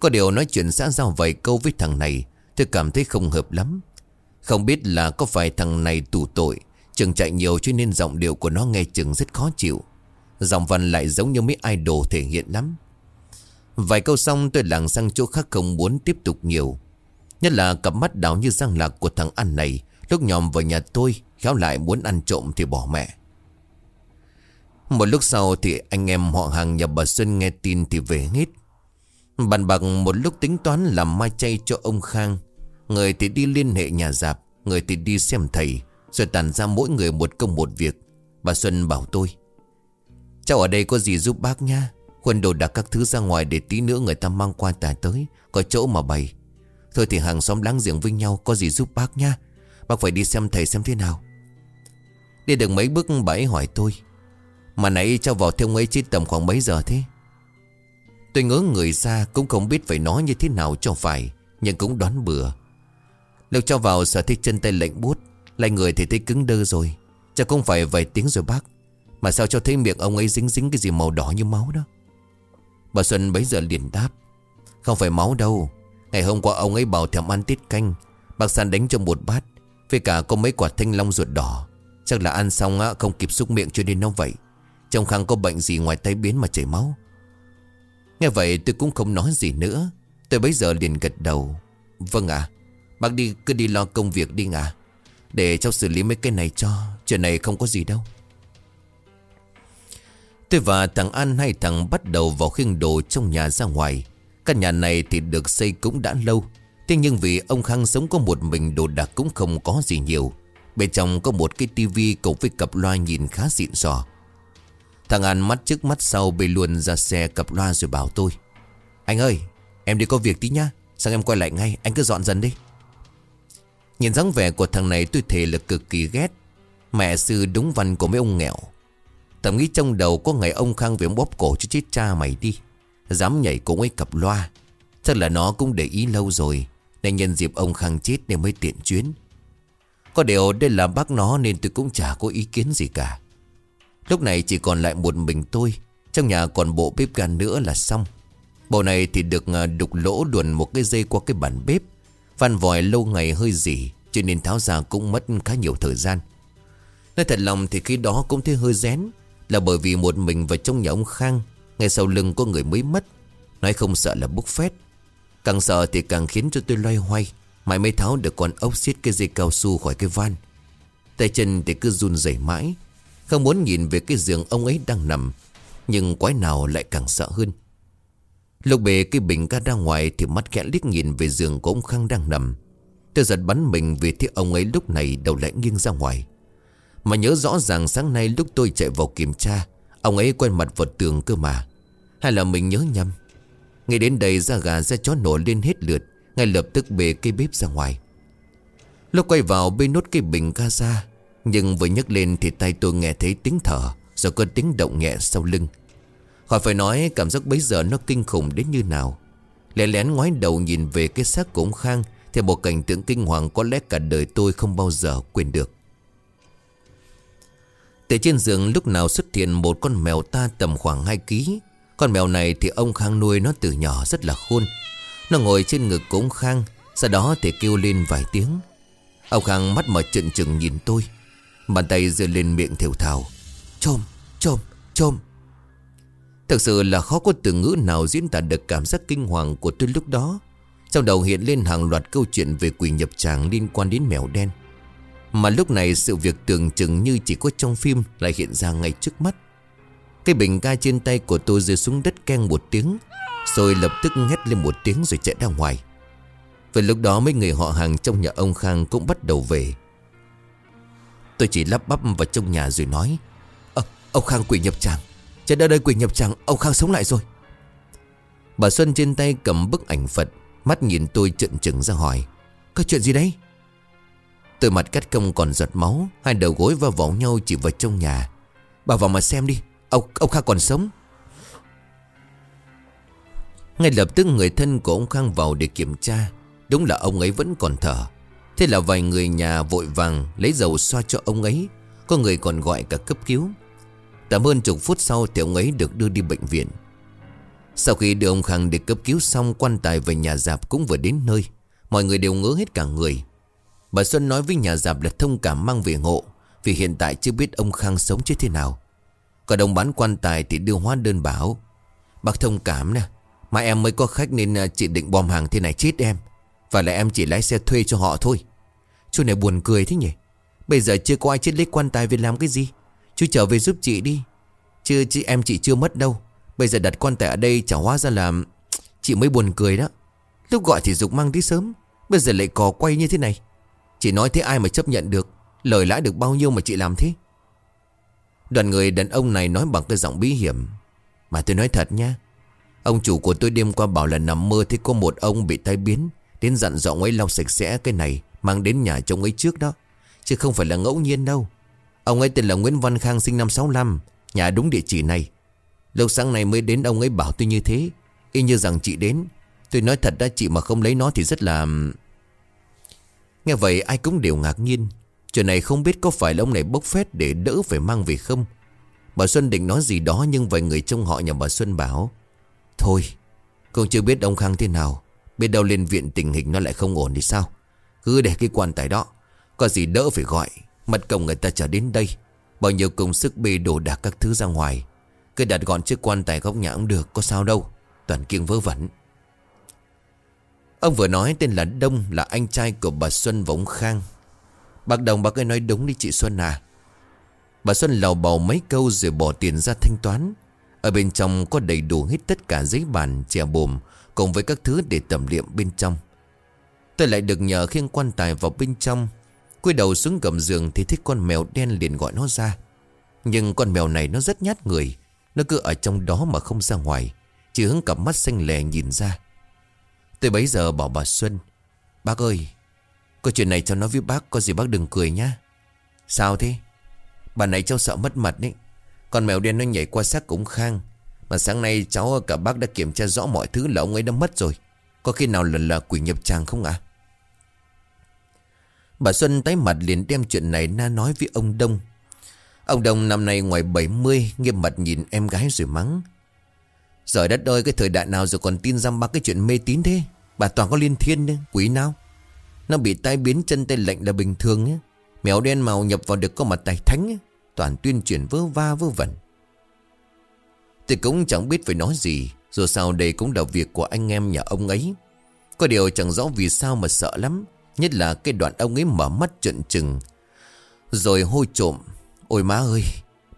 Có điều nói chuyện xã giao vài câu với thằng này, Tôi cảm thấy không hợp lắm. Không biết là có phải thằng này tù tội trường chạy nhiều cho nên giọng điệu của nó nghe chừng rất khó chịu. Giọng văn lại giống như mấy idol thể hiện lắm. Vài câu xong tôi lảng sang chỗ khác không muốn tiếp tục nhiều. Nhất là cặp mắt đảo như răng lạc của thằng ăn này, Lúc nhòm vào nhà tôi, Khéo lại muốn ăn trộm thì bỏ mẹ. Một lúc sau thì anh em họ hàng nhà bà Xuân nghe tin thì về hết. Bàn bạc một lúc tính toán làm mai chay cho ông Khang. Người thì đi liên hệ nhà dạp Người thì đi xem thầy, Rồi tàn ra mỗi người một công một việc. Bà Xuân bảo tôi, Cháu ở đây có gì giúp bác nha quần đồ đặt các thứ ra ngoài để tí nữa người ta mang qua tài tới, Có chỗ mà bày. Thôi thì hàng xóm láng giềng với nhau, Có gì giúp bác nha Bác phải đi xem thầy xem thế nào. Đi được mấy bước, bà ấy hỏi tôi. Mà nãy cho vào theo ấy chết tầm khoảng mấy giờ thế? Tôi ngớ người ra, Cũng không biết phải nói như thế nào cho phải, Nhưng cũng đoán bừa. Lúc cho vào, sợ thích chân tay lệnh bút Lại người thì thấy cứng đơ rồi. Chắc không phải vài tiếng rồi bác. Mà sao cho thấy miệng ông ấy dính dính cái gì màu đỏ như máu đó? Bà Xuân bấy giờ liền đáp Không phải máu đâu. Ngày hôm qua ông ấy bảo thèm ăn tiết canh Bác San đánh cho một bát Với cả có mấy quả thanh long ruột đỏ. Chắc là ăn xong á, không kịp xúc miệng cho nên nó vậy. Trong khang có bệnh gì ngoài tay biến mà chảy máu. Nghe vậy tôi cũng không nói gì nữa. Tôi bấy giờ liền gật đầu. Vâng ạ Bác đi cứ đi lo công việc đi ạ Để cháu xử lý mấy cái này cho Chuyện này không có gì đâu. Tôi và thằng An hai thằng bắt đầu vào khiêng đồ trong nhà ra ngoài. Căn nhà này thì được xây cũng đã lâu. Thế nhưng vì ông Khang sống có một mình, đồ đạc cũng không có gì nhiều. Bên trong có một cái tivi cùng với cặp loa nhìn khá xịn sò Thằng An mắt trước mắt sau bê luôn ra xe cặp loa rồi bảo tôi, Anh ơi, em đi có việc tí nhá, Sang em quay lại ngay, anh cứ dọn dần đi. Nhìn dáng vẻ của thằng này tôi thề là cực kỳ ghét. Mẹ sư đúng văn của mấy ông nghèo. Thầm nghĩ trong đầu có ngày ông Khang viếng bóp cổ cho chết cha mày đi. Dám nhảy cũng ấy cặp loa. Chắc là nó cũng để ý lâu rồi, Nên nhân dịp ông Khang chết nên mới tiện chuyến. Có điều đây là bác nó Nên tôi cũng chả có ý kiến gì cả. Lúc này chỉ còn lại một mình tôi, Trong nhà còn bộ bếp gan nữa là xong. Bộ này thì được à, đục lỗ đuồn một cái dây qua cái bàn bếp. Van vòi lâu ngày hơi dỉ, Cho nên tháo ra cũng mất khá nhiều thời gian. Nói thật lòng thì khi đó cũng thấy hơi rén. Là bởi vì một mình vào trong nhà ông Khang, Ngay sau lưng có người mới mất. Nói không sợ là bốc phét. Càng sợ thì càng khiến cho tôi loay hoay. Mãi mới tháo được con ốc xiết cái dây cao su khỏi cái van. Tay chân thì cứ run rẩy mãi. Không muốn nhìn về cái giường ông ấy đang nằm, Nhưng quái nào lại càng sợ hơn. Lúc bề cái bình ca ra ngoài Thì mắt kẽ liếc nhìn về giường của ông Khang đang nằm. Tôi giật bắn mình vì thấy ông ấy lúc này đầu lại nghiêng ra ngoài. Mà nhớ rõ ràng sáng nay lúc tôi chạy vào kiểm tra, Ông ấy quen mặt vào tường cơ mà. Hay là mình nhớ nhầm? Ngay đến đây da gà da chó nổ lên hết lượt, Ngay lập tức bề cây bếp ra ngoài. Lúc quay vào bê nốt cây bình ga ra, Nhưng vừa nhấc lên thì tay tôi nghe thấy tiếng thở, Rồi có tiếng động nhẹ sau lưng. Khỏi phải nói cảm giác bấy giờ nó kinh khủng đến như nào. Lén lén ngoái đầu nhìn về cái xác của ông Khang Theo một cảnh tượng kinh hoàng có lẽ cả đời tôi không bao giờ quên được. Từ trên giường lúc nào xuất hiện một con mèo ta tầm khoảng 2 kg Con mèo này thì ông Khang nuôi nó từ nhỏ rất là khôn. Nó ngồi trên ngực của ông Khang Sau đó thì kêu lên vài tiếng. Ông Khang mắt mở trợn trừng nhìn tôi Bàn tay giơ lên miệng thều thào. Chôm, chôm, chôm. Thực sự là khó có từ ngữ nào diễn tả được cảm giác kinh hoàng của tôi lúc đó. Trong đầu hiện lên hàng loạt câu chuyện về quỷ nhập tràng liên quan đến mèo đen. Mà lúc này sự việc tưởng chừng như chỉ có trong phim lại hiện ra ngay trước mắt. Cái bình ga trên tay của tôi rơi xuống đất keng một tiếng Rồi lập tức hét lên một tiếng rồi chạy ra ngoài. Về lúc đó mấy người họ hàng trong nhà ông Khang cũng bắt đầu về. Tôi chỉ lắp bắp vào trong nhà rồi nói Ờ, ông Khang quỷ nhập tràng. Chết đã đây quỷ nhập tràng Ông Khang sống lại rồi. Bà Xuân trên tay cầm bức ảnh Phật Mắt nhìn tôi trợn trừng ra hỏi Có chuyện gì đấy? Tôi mặt cắt công còn giọt máu Hai đầu gối vào nhau chỉ vào trong nhà. Bà vào mà xem đi Ông, ông Khang còn sống. Ngay lập tức người thân của ông Khang vào để kiểm tra. Đúng là ông ấy vẫn còn thở. Thế là vài người nhà vội vàng Lấy dầu xoa cho ông ấy. Có người còn gọi cả cấp cứu. Tạm hơn chục phút sau thì ông ấy được đưa đi bệnh viện. Sau khi đưa ông Khang đi cấp cứu xong Quan tài về nhà dạp cũng vừa đến nơi. Mọi người đều ngỡ hết cả người. Bà Xuân nói với nhà giảm là thông cảm mang về hộ Vì hiện tại chưa biết ông Khang sống chết thế nào. Còn đồng bán quan tài thì đưa hóa đơn bảo, Bác thông cảm nè, Mà em mới có khách nên à, chị định bom hàng thế này chết em. Và lại em chỉ lái xe thuê cho họ thôi. Chú này buồn cười thế nhỉ? Bây giờ chưa có ai chết lấy quan tài về làm cái gì. Chú trở về giúp chị đi. Chứ chị em chị chưa mất đâu. Bây giờ đặt quan tài ở đây chả hóa ra là, Chị mới buồn cười đó. Lúc gọi thì dục mang tí sớm, Bây giờ lại cò quay như thế này. Chị nói thế ai mà chấp nhận được? Lời lãi được bao nhiêu mà chị làm thế? Đoàn người đàn ông này nói bằng cái giọng bí hiểm. Mà tôi nói thật nha Ông chủ của tôi đêm qua bảo là nằm mơ Thấy có một ông bị tai biến, Đến dặn dò ấy lau sạch sẽ cái này, Mang đến nhà chồng ấy trước đó. Chứ không phải là ngẫu nhiên đâu. Ông ấy tên là Nguyễn Văn Khang, sinh năm 65 Nhà đúng địa chỉ này. Lâu sáng nay mới đến, ông ấy bảo tôi như thế. Y như rằng chị đến. Tôi nói thật đã chị mà không lấy nó thì rất là Nghe vậy ai cũng đều ngạc nhiên. Chuyện này không biết có phải là ông này bốc phét Để đỡ phải mang về không? Bà Xuân định nói gì đó Nhưng vài người trong họ nhà bà Xuân bảo, Thôi Con chưa biết ông Khang thế nào, Biết đâu lên viện tình hình nó lại không ổn thì sao? Cứ để cái quan tài đó, Có gì đỡ phải gọi Mặt công người ta trở đến đây, Bao nhiêu công sức bê đổ đạc các thứ ra ngoài. Cứ đặt gọn chiếc quan tài góc nhà cũng được, Có sao đâu, Toàn kiêng vớ vẩn. Ông vừa nói tên là Đông Là anh trai của bà Xuân và ông Khang. Bác Đồng bác ấy nói đúng đi chị Xuân à. Bà Xuân lào bầu mấy câu Rồi bỏ tiền ra thanh toán. Ở bên trong có đầy đủ hết tất cả giấy bàn Chè bùm, Cùng với các thứ để tẩm liệm bên trong. Tôi lại được nhờ khiêng quan tài vào bên trong. Quay đầu xuống gầm giường Thì thấy con mèo đen liền gọi nó ra. Nhưng con mèo này nó rất nhát người. Nó cứ ở trong đó mà không ra ngoài. Chỉ hướng cặp mắt xanh lè nhìn ra. Tôi bấy giờ bảo bà Xuân. Bác ơi Có chuyện này cháu nói với bác Có gì bác đừng cười nhá. Sao thế? Bà này cháu sợ mất mặt đấy. Con mèo đen nó nhảy qua xác cũng khang. Mà sáng nay cháu cả bác đã kiểm tra rõ mọi thứ là ông ấy đã mất rồi. Có khi nào là, là quỷ nhập tràng không ạ? Bà Xuân tái mặt liền đem chuyện này na nói với ông Đông. Ông Đông năm nay ngoài 70 Nghiêm mặt nhìn em gái rồi mắng rồi đất ơi cái thời đại nào rồi còn tin răm ba cái chuyện mê tín thế? Bà toàn có liên thiên đấy, Quý nào? Nó bị tai biến chân tay lạnh là bình thường nhé. Mèo đen màu nhập vào được có mặt tài thánh ấy. Toàn tuyên truyền vơ va vơ vẩn. Tôi cũng chẳng biết phải nói gì, Dù sao đây cũng là việc của anh em nhà ông ấy. Có điều chẳng rõ vì sao mà sợ lắm, Nhất là cái đoạn ông ấy mở mắt trận trừng. Rồi hôi trộm. Ôi má ơi,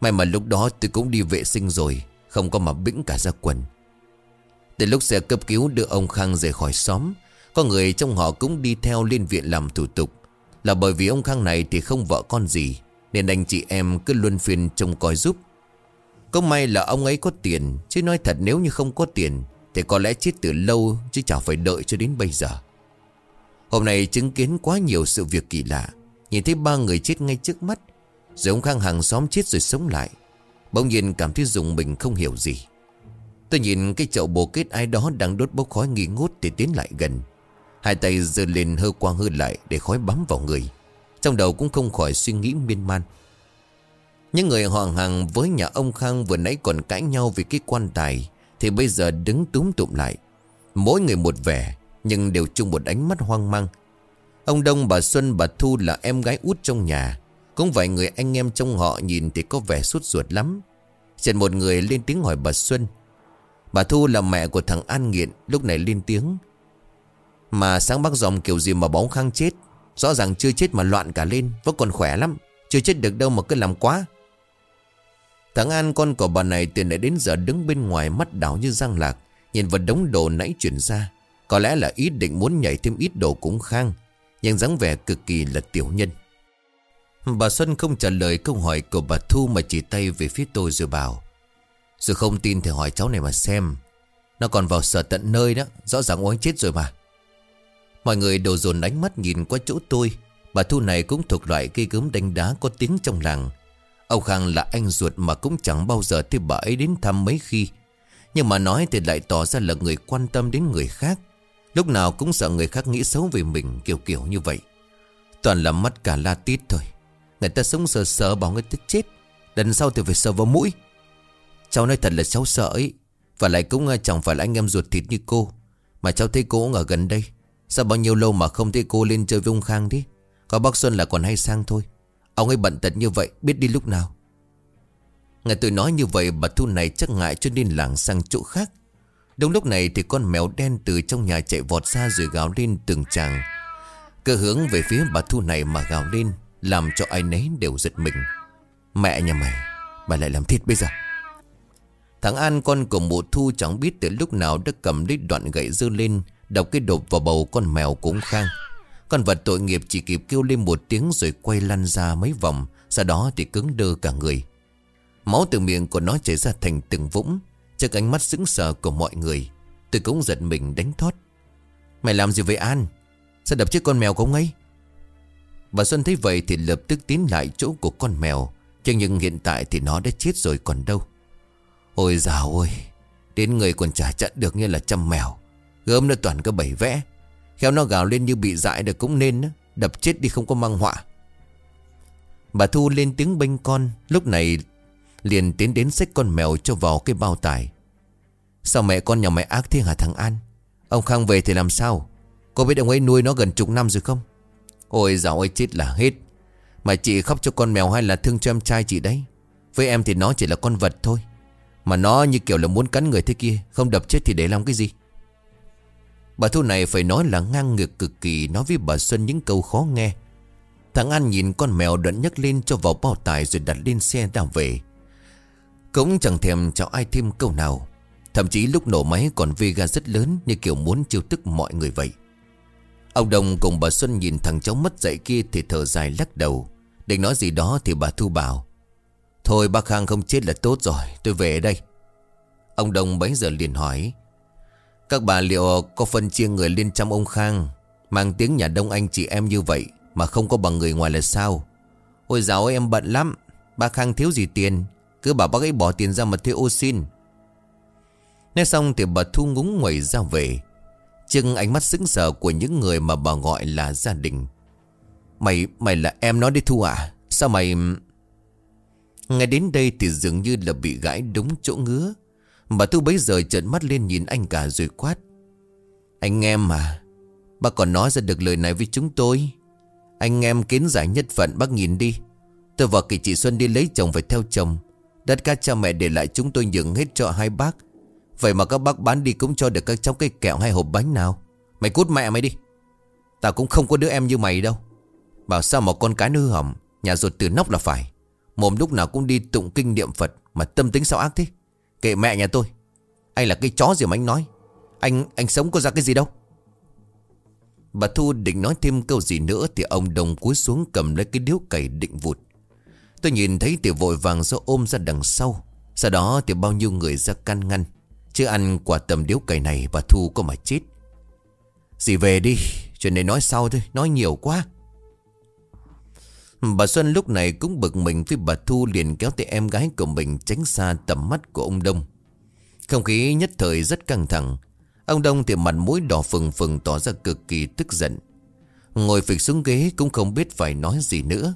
May mà lúc đó tôi cũng đi vệ sinh rồi. Không có mà bĩnh cả ra quần. Từ lúc xe cấp cứu đưa ông Khang rời khỏi xóm, Có người trong họ cũng đi theo lên viện làm thủ tục. Là bởi vì ông Khang này thì không vợ con gì, Nên anh chị em cứ luân phiên trông coi giúp. Có may là ông ấy có tiền, Chứ nói thật nếu như không có tiền, Thì có lẽ chết từ lâu Chứ chẳng phải đợi cho đến bây giờ. Hôm nay chứng kiến quá nhiều sự việc kỳ lạ, Nhìn thấy ba người chết ngay trước mắt, Rồi ông Khang hàng xóm chết rồi sống lại. Bỗng nhiên cảm thấy dùng mình không hiểu gì. Tôi nhìn cái chậu bồ kết ai đó đang đốt bốc khói nghi ngút thì tiến lại gần. Hai tay giơ lên hơ quang hơ lại để khói bám vào người. Trong đầu cũng không khỏi suy nghĩ miên man. Những người họ hàng với nhà ông Khang vừa nãy còn cãi nhau vì cái quan tài, Thì bây giờ đứng túm tụm lại. Mỗi người một vẻ, Nhưng đều chung một ánh mắt hoang mang. Ông Đông, bà Xuân, bà Thu là em gái út trong nhà cũng vài người anh em trong họ nhìn thì có vẻ sốt ruột lắm. Chợt một người lên tiếng hỏi bà Xuân. Bà Thu là mẹ của thằng An Nghiện, Lúc này lên tiếng. Mà sáng bác dòng kiểu gì mà bóng khang chết? Rõ ràng chưa chết mà loạn cả lên, Vẫn còn khỏe lắm. Chưa chết được đâu mà cứ làm quá. Thằng An, con của bà này từ nãy đến giờ đứng bên ngoài mắt đảo như răng lạc, Nhìn vật đống đồ nãy chuyển ra. Có lẽ là ý định muốn nhảy thêm ít đồ cũng khang, Nhưng dáng vẻ cực kỳ là tiểu nhân. Bà Xuân không trả lời câu hỏi của bà Thu mà chỉ tay về phía tôi rồi bảo Rồi không tin thì hỏi cháu này mà xem. Nó còn vào sở tận nơi đó, Rõ ràng oán chết rồi mà. Mọi người đều dồn ánh mắt nhìn qua chỗ tôi. Bà Thu này cũng thuộc loại cây gớm đánh đá có tiếng trong làng. Ông Khang là anh ruột mà cũng chẳng bao giờ thấy bà ấy đến thăm mấy khi. Nhưng mà nói thì lại tỏ ra là người quan tâm đến người khác. Lúc nào cũng sợ người khác nghĩ xấu về mình, kiểu kiểu như vậy. Toàn là mắt cả la tít thôi. Người ta sống sờ sờ bảo người ta chết. Lần sau thì phải sờ vào mũi. Cháu nói thật là cháu sợ ấy. Và lại cũng ờ, chẳng phải là anh em ruột thịt như cô. Mà cháu thấy cô cũng ở gần đây. Sao bao nhiêu lâu mà không thấy cô lên chơi với ông Khang thế? Có bác Xuân là còn hay sang thôi. Ông ấy bận tật như vậy, biết đi lúc nào. Nghe tôi nói như vậy, bà Thu này chắc ngại cho nên làng sang chỗ khác. Đúng lúc này thì con mèo đen từ trong nhà chạy vọt ra rồi gào lên từng chàng. Cơ hướng về phía bà Thu này mà gào lên. Làm cho ai nấy đều giật mình. Mẹ nhà mày Mày lại làm thịt bây giờ. Thằng An, con của mụ Thu chẳng biết từ lúc nào đã cầm lấy đoạn gậy dơ lên, Đọc cái đột vào bầu con mèo cũng khang. Con vật tội nghiệp chỉ kịp kêu lên một tiếng rồi quay lăn ra mấy vòng, Sau đó thì cứng đơ cả người. Máu từ miệng của nó chảy ra thành từng vũng, Trước ánh mắt sững sờ của mọi người. Tôi cũng giật mình đánh thoát. Mày làm gì vậy An? Sao đập chết con mèo không ấy? Bà Xuân thấy vậy thì lập tức tiến lại chỗ của con mèo. Nhưng nhưng hiện tại thì nó đã chết rồi còn đâu. Ôi dào ôi, Đến người còn chả chặn được như là trăm mèo. Gớm nó toàn có bảy vẽ. Khéo nó gào lên như bị dại được cũng nên Đập chết đi không có mang họa. Bà Thu lên tiếng bênh con, Lúc này liền tiến đến xách con mèo cho vào cái bao tải. Sao mẹ con nhà mày ác thế hả thằng An? Ông Khang về thì làm sao? Cô biết ông ấy nuôi nó gần chục năm rồi không? Ôi dạo ơi, chết là hết. Mà chị khóc cho con mèo hay là thương cho em trai chị đấy? Với em thì nó chỉ là con vật thôi. Mà nó như kiểu là muốn cắn người thế kia, Không đập chết thì để làm cái gì? Bà Thu này phải nói là ngang ngược cực kỳ Nói với bà Xuân những câu khó nghe. Thằng An nhìn con mèo đoạn nhấc lên cho vào bao tải Rồi đặt lên xe đào về. Cũng chẳng thèm cho ai thêm câu nào. Thậm chí lúc nổ máy còn vega ga rất lớn Như kiểu muốn chiêu tức mọi người vậy. Ông Đồng cùng bà Xuân nhìn thằng cháu mất dạy kia Thì thở dài lắc đầu. Định nói gì đó thì bà Thu bảo, Thôi bác Khang không chết là tốt rồi, Tôi về đây. Ông Đồng bấy giờ liền hỏi, Các bà liệu có phân chia người lên trăm ông Khang, Mang tiếng nhà đông anh chị em như vậy Mà không có bằng người ngoài là sao? Ôi dạo em bận lắm, Bác Khang thiếu gì tiền, Cứ bảo bác ấy bỏ tiền ra mà thuê ô xin. Nói xong thì bà Thu ngúng nguẩy ra về. Trước ánh mắt sững sờ của những người mà bà gọi là gia đình. Mày, mày là em nó đi Thu à? Sao mày... Ngay đến đây thì dường như là bị gãi đúng chỗ ngứa. Bà Thu bấy giờ trợn mắt lên nhìn anh cả rồi quát. Anh em mà Bác còn nói ra được lời này với chúng tôi. Anh em kiến giải nhất phận bác nhìn đi. Tôi và kỳ chị Xuân đi lấy chồng phải theo chồng. Đất ca cha mẹ để lại chúng tôi nhường hết cho hai bác. Vậy mà các bác bán đi cũng cho được các cháu cái kẹo hay hộp bánh nào. Mày cút mẹ mày đi. Tao cũng không có đứa em như mày đâu. Bảo sao mà con cái nư hư hỏng, Nhà ruột từ nóc là phải. Mồm lúc nào cũng đi tụng kinh niệm Phật Mà tâm tính sao ác thế? Kệ mẹ nhà tôi. Anh là cái chó gì mà anh nói? Anh anh sống có ra cái gì đâu? Bà Thu định nói thêm câu gì nữa Thì ông đồng cúi xuống cầm lấy cái điếu cày định vụt. Tôi nhìn thấy thì vội vàng do ôm ra đằng sau. Sau đó thì bao nhiêu người ra can ngăn. Chứ ăn quả tầm điếu cày này bà Thu có mà chết Dì về đi, Chuyện này nói sau thôi, Nói nhiều quá Bà Xuân lúc này cũng bực mình với bà Thu liền kéo tay em gái của mình tránh xa tầm mắt của ông Đông. Không khí nhất thời rất căng thẳng. Ông Đông thì mặt mũi đỏ phừng phừng tỏ ra cực kỳ tức giận. Ngồi phịch xuống ghế cũng không biết phải nói gì nữa.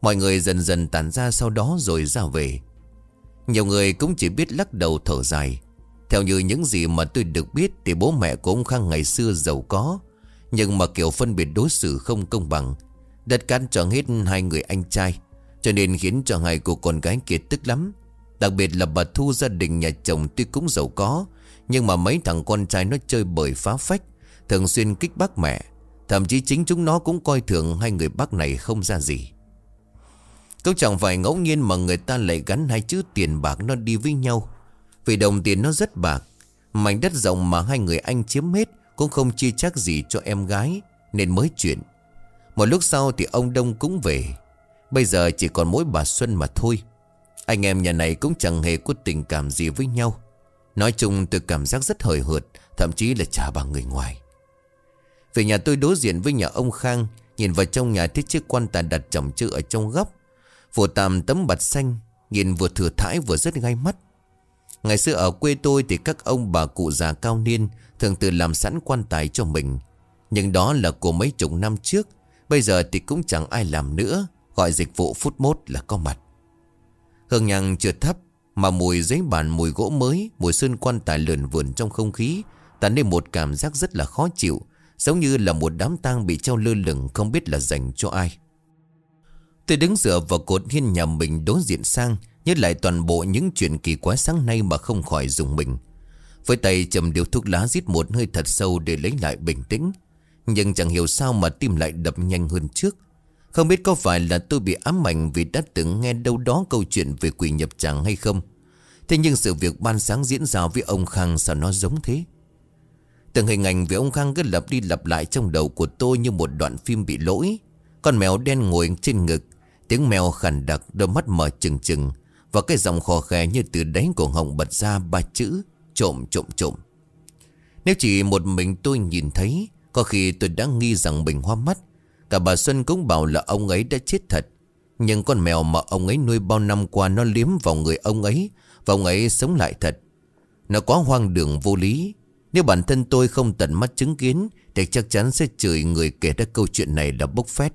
Mọi người dần dần tản ra sau đó rồi ra về. Nhiều người cũng chỉ biết lắc đầu thở dài. Theo như những gì mà tôi được biết thì bố mẹ của ông Khang ngày xưa giàu có. Nhưng mà kiểu phân biệt đối xử không công bằng. Đất cán cho hết hai người anh trai, Cho nên khiến cho hai cô con gái kia tức lắm Đặc biệt là bà Thu, gia đình nhà chồng tuy cũng giàu có, Nhưng mà mấy thằng con trai nó chơi bời phá phách, Thường xuyên kích bác mẹ Thậm chí chính chúng nó cũng coi thường hai người bác này không ra gì Cũng chẳng phải ngẫu nhiên mà người ta lại gắn hai chữ tiền bạc nó đi với nhau vì đồng tiền nó rất bạc, Mảnh đất rộng mà hai người anh chiếm hết Cũng không chia chắc gì cho em gái, Nên mới chuyển. Một lúc sau thì ông Đông cũng về. Bây giờ chỉ còn mỗi bà Xuân mà thôi. Anh em nhà này cũng chẳng hề có tình cảm gì với nhau. Nói chung tôi cảm giác rất hời hợt, Thậm chí là chả bằng người ngoài. Về nhà tôi đối diện với nhà ông Khang, Nhìn vào trong nhà thấy chiếc quan tài đặt chồng chữ ở trong góc. Phủ tàm tấm bạt xanh, Nhìn vừa thừa thải vừa rất gai mắt. Ngày xưa ở quê tôi thì các ông bà cụ già cao niên Thường tự làm sẵn quan tài cho mình. Nhưng đó là của mấy chục năm trước, Bây giờ thì cũng chẳng ai làm nữa, Gọi dịch vụ phút mốt là có mặt. Hương nhang chưa thấp, Mà mùi giấy bàn, mùi gỗ mới, Mùi sơn quan tài lượn vườn trong không khí Tạo nên một cảm giác rất là khó chịu, Giống như là một đám tang bị treo lơ lửng Không biết là dành cho ai. Tôi đứng dựa vào cột hiên nhà mình đối diện sang Nhớ lại toàn bộ những chuyện kỳ quái sáng nay mà không khỏi dùng mình. Với tay chầm điếu thuốc lá rít một hơi thật sâu để lấy lại bình tĩnh. Nhưng chẳng hiểu sao mà tim lại đập nhanh hơn trước. Không biết có phải là tôi bị ám ảnh vì đã từng nghe đâu đó câu chuyện về quỷ nhập tràng hay không. Thế nhưng sự việc ban sáng diễn ra với ông Khang sao nó giống thế? Từng hình ảnh về ông Khang cứ lặp đi lặp lại trong đầu của tôi như một đoạn phim bị lỗi. Con mèo đen ngồi trên ngực, Tiếng mèo khàn đặc, đôi mắt mở trừng trừng. Và cái giọng khò khè như từ đáy cổ họng bật ra ba chữ, Trộm trộm trộm. Nếu chỉ một mình tôi nhìn thấy, Có khi tôi đã nghi rằng mình hoa mắt. Cả bà Xuân cũng bảo là ông ấy đã chết thật. Nhưng con mèo mà ông ấy nuôi bao năm qua Nó liếm vào người ông ấy, Và ông ấy sống lại thật. Nó quá hoang đường vô lý. Nếu bản thân tôi không tận mắt chứng kiến, Thì chắc chắn sẽ chửi người kể ra câu chuyện này là bốc phét.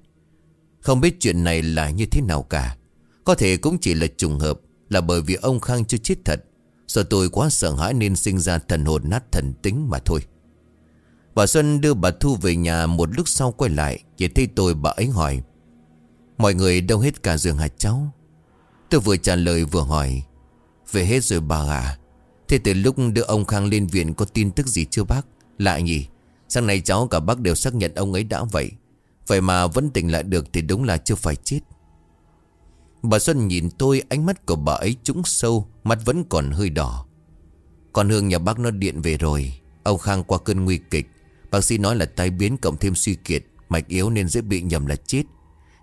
Không biết chuyện này là như thế nào cả. Có thể cũng chỉ là trùng hợp. Là bởi vì ông Khang chưa chết thật. Sợ tôi quá sợ hãi nên sinh ra thần hồn nát thần tính mà thôi. Bà Xuân đưa bà Thu về nhà một lúc sau quay lại Chỉ thấy tôi bà ấy hỏi, Mọi người đâu hết cả giường hạt cháu? Tôi vừa trả lời vừa hỏi, Về hết rồi bà à Thế từ lúc đưa ông Khang lên viện có tin tức gì chưa bác? Lạ nhỉ. Sáng nay cháu cả bác đều xác nhận ông ấy đã vậy. Vậy mà vẫn tỉnh lại được thì đúng là chưa phải chết. Bà Xuân nhìn tôi, ánh mắt của bà ấy trũng sâu Mắt vẫn còn hơi đỏ. Con Hương, nhà bác nó điện về rồi. Ông Khang qua cơn nguy kịch. Bác sĩ nói là tai biến cộng thêm suy kiệt, Mạch yếu nên dễ bị nhầm là chết.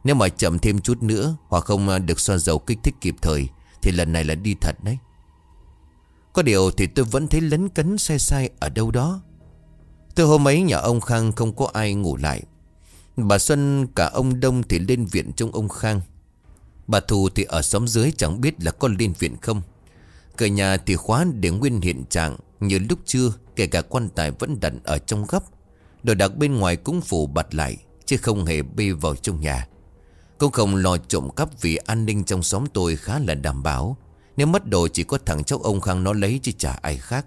Nếu mà chậm thêm chút nữa Hoặc không à, được xoa dầu kích thích kịp thời, Thì lần này là đi thật đấy. Có điều thì tôi vẫn thấy lấn cấn sai sai ở đâu đó. Từ hôm ấy nhà ông Khang không có ai ngủ lại. Bà Xuân, cả ông Đông thì lên viện trong ông Khang. Bà Thù thì ở xóm dưới chẳng biết là có lên viện không. Cửa nhà thì khóa để nguyên hiện trạng, Như lúc trưa, Kể cả quan tài vẫn đặt ở trong góc. Đồ đạc bên ngoài cũng phủ bật lại, Chứ không hề bê vào trong nhà. Cũng không lo trộm cắp vì an ninh trong xóm tôi khá là đảm bảo. Nếu mất đồ chỉ có thằng cháu ông Khang nó lấy chứ chả ai khác.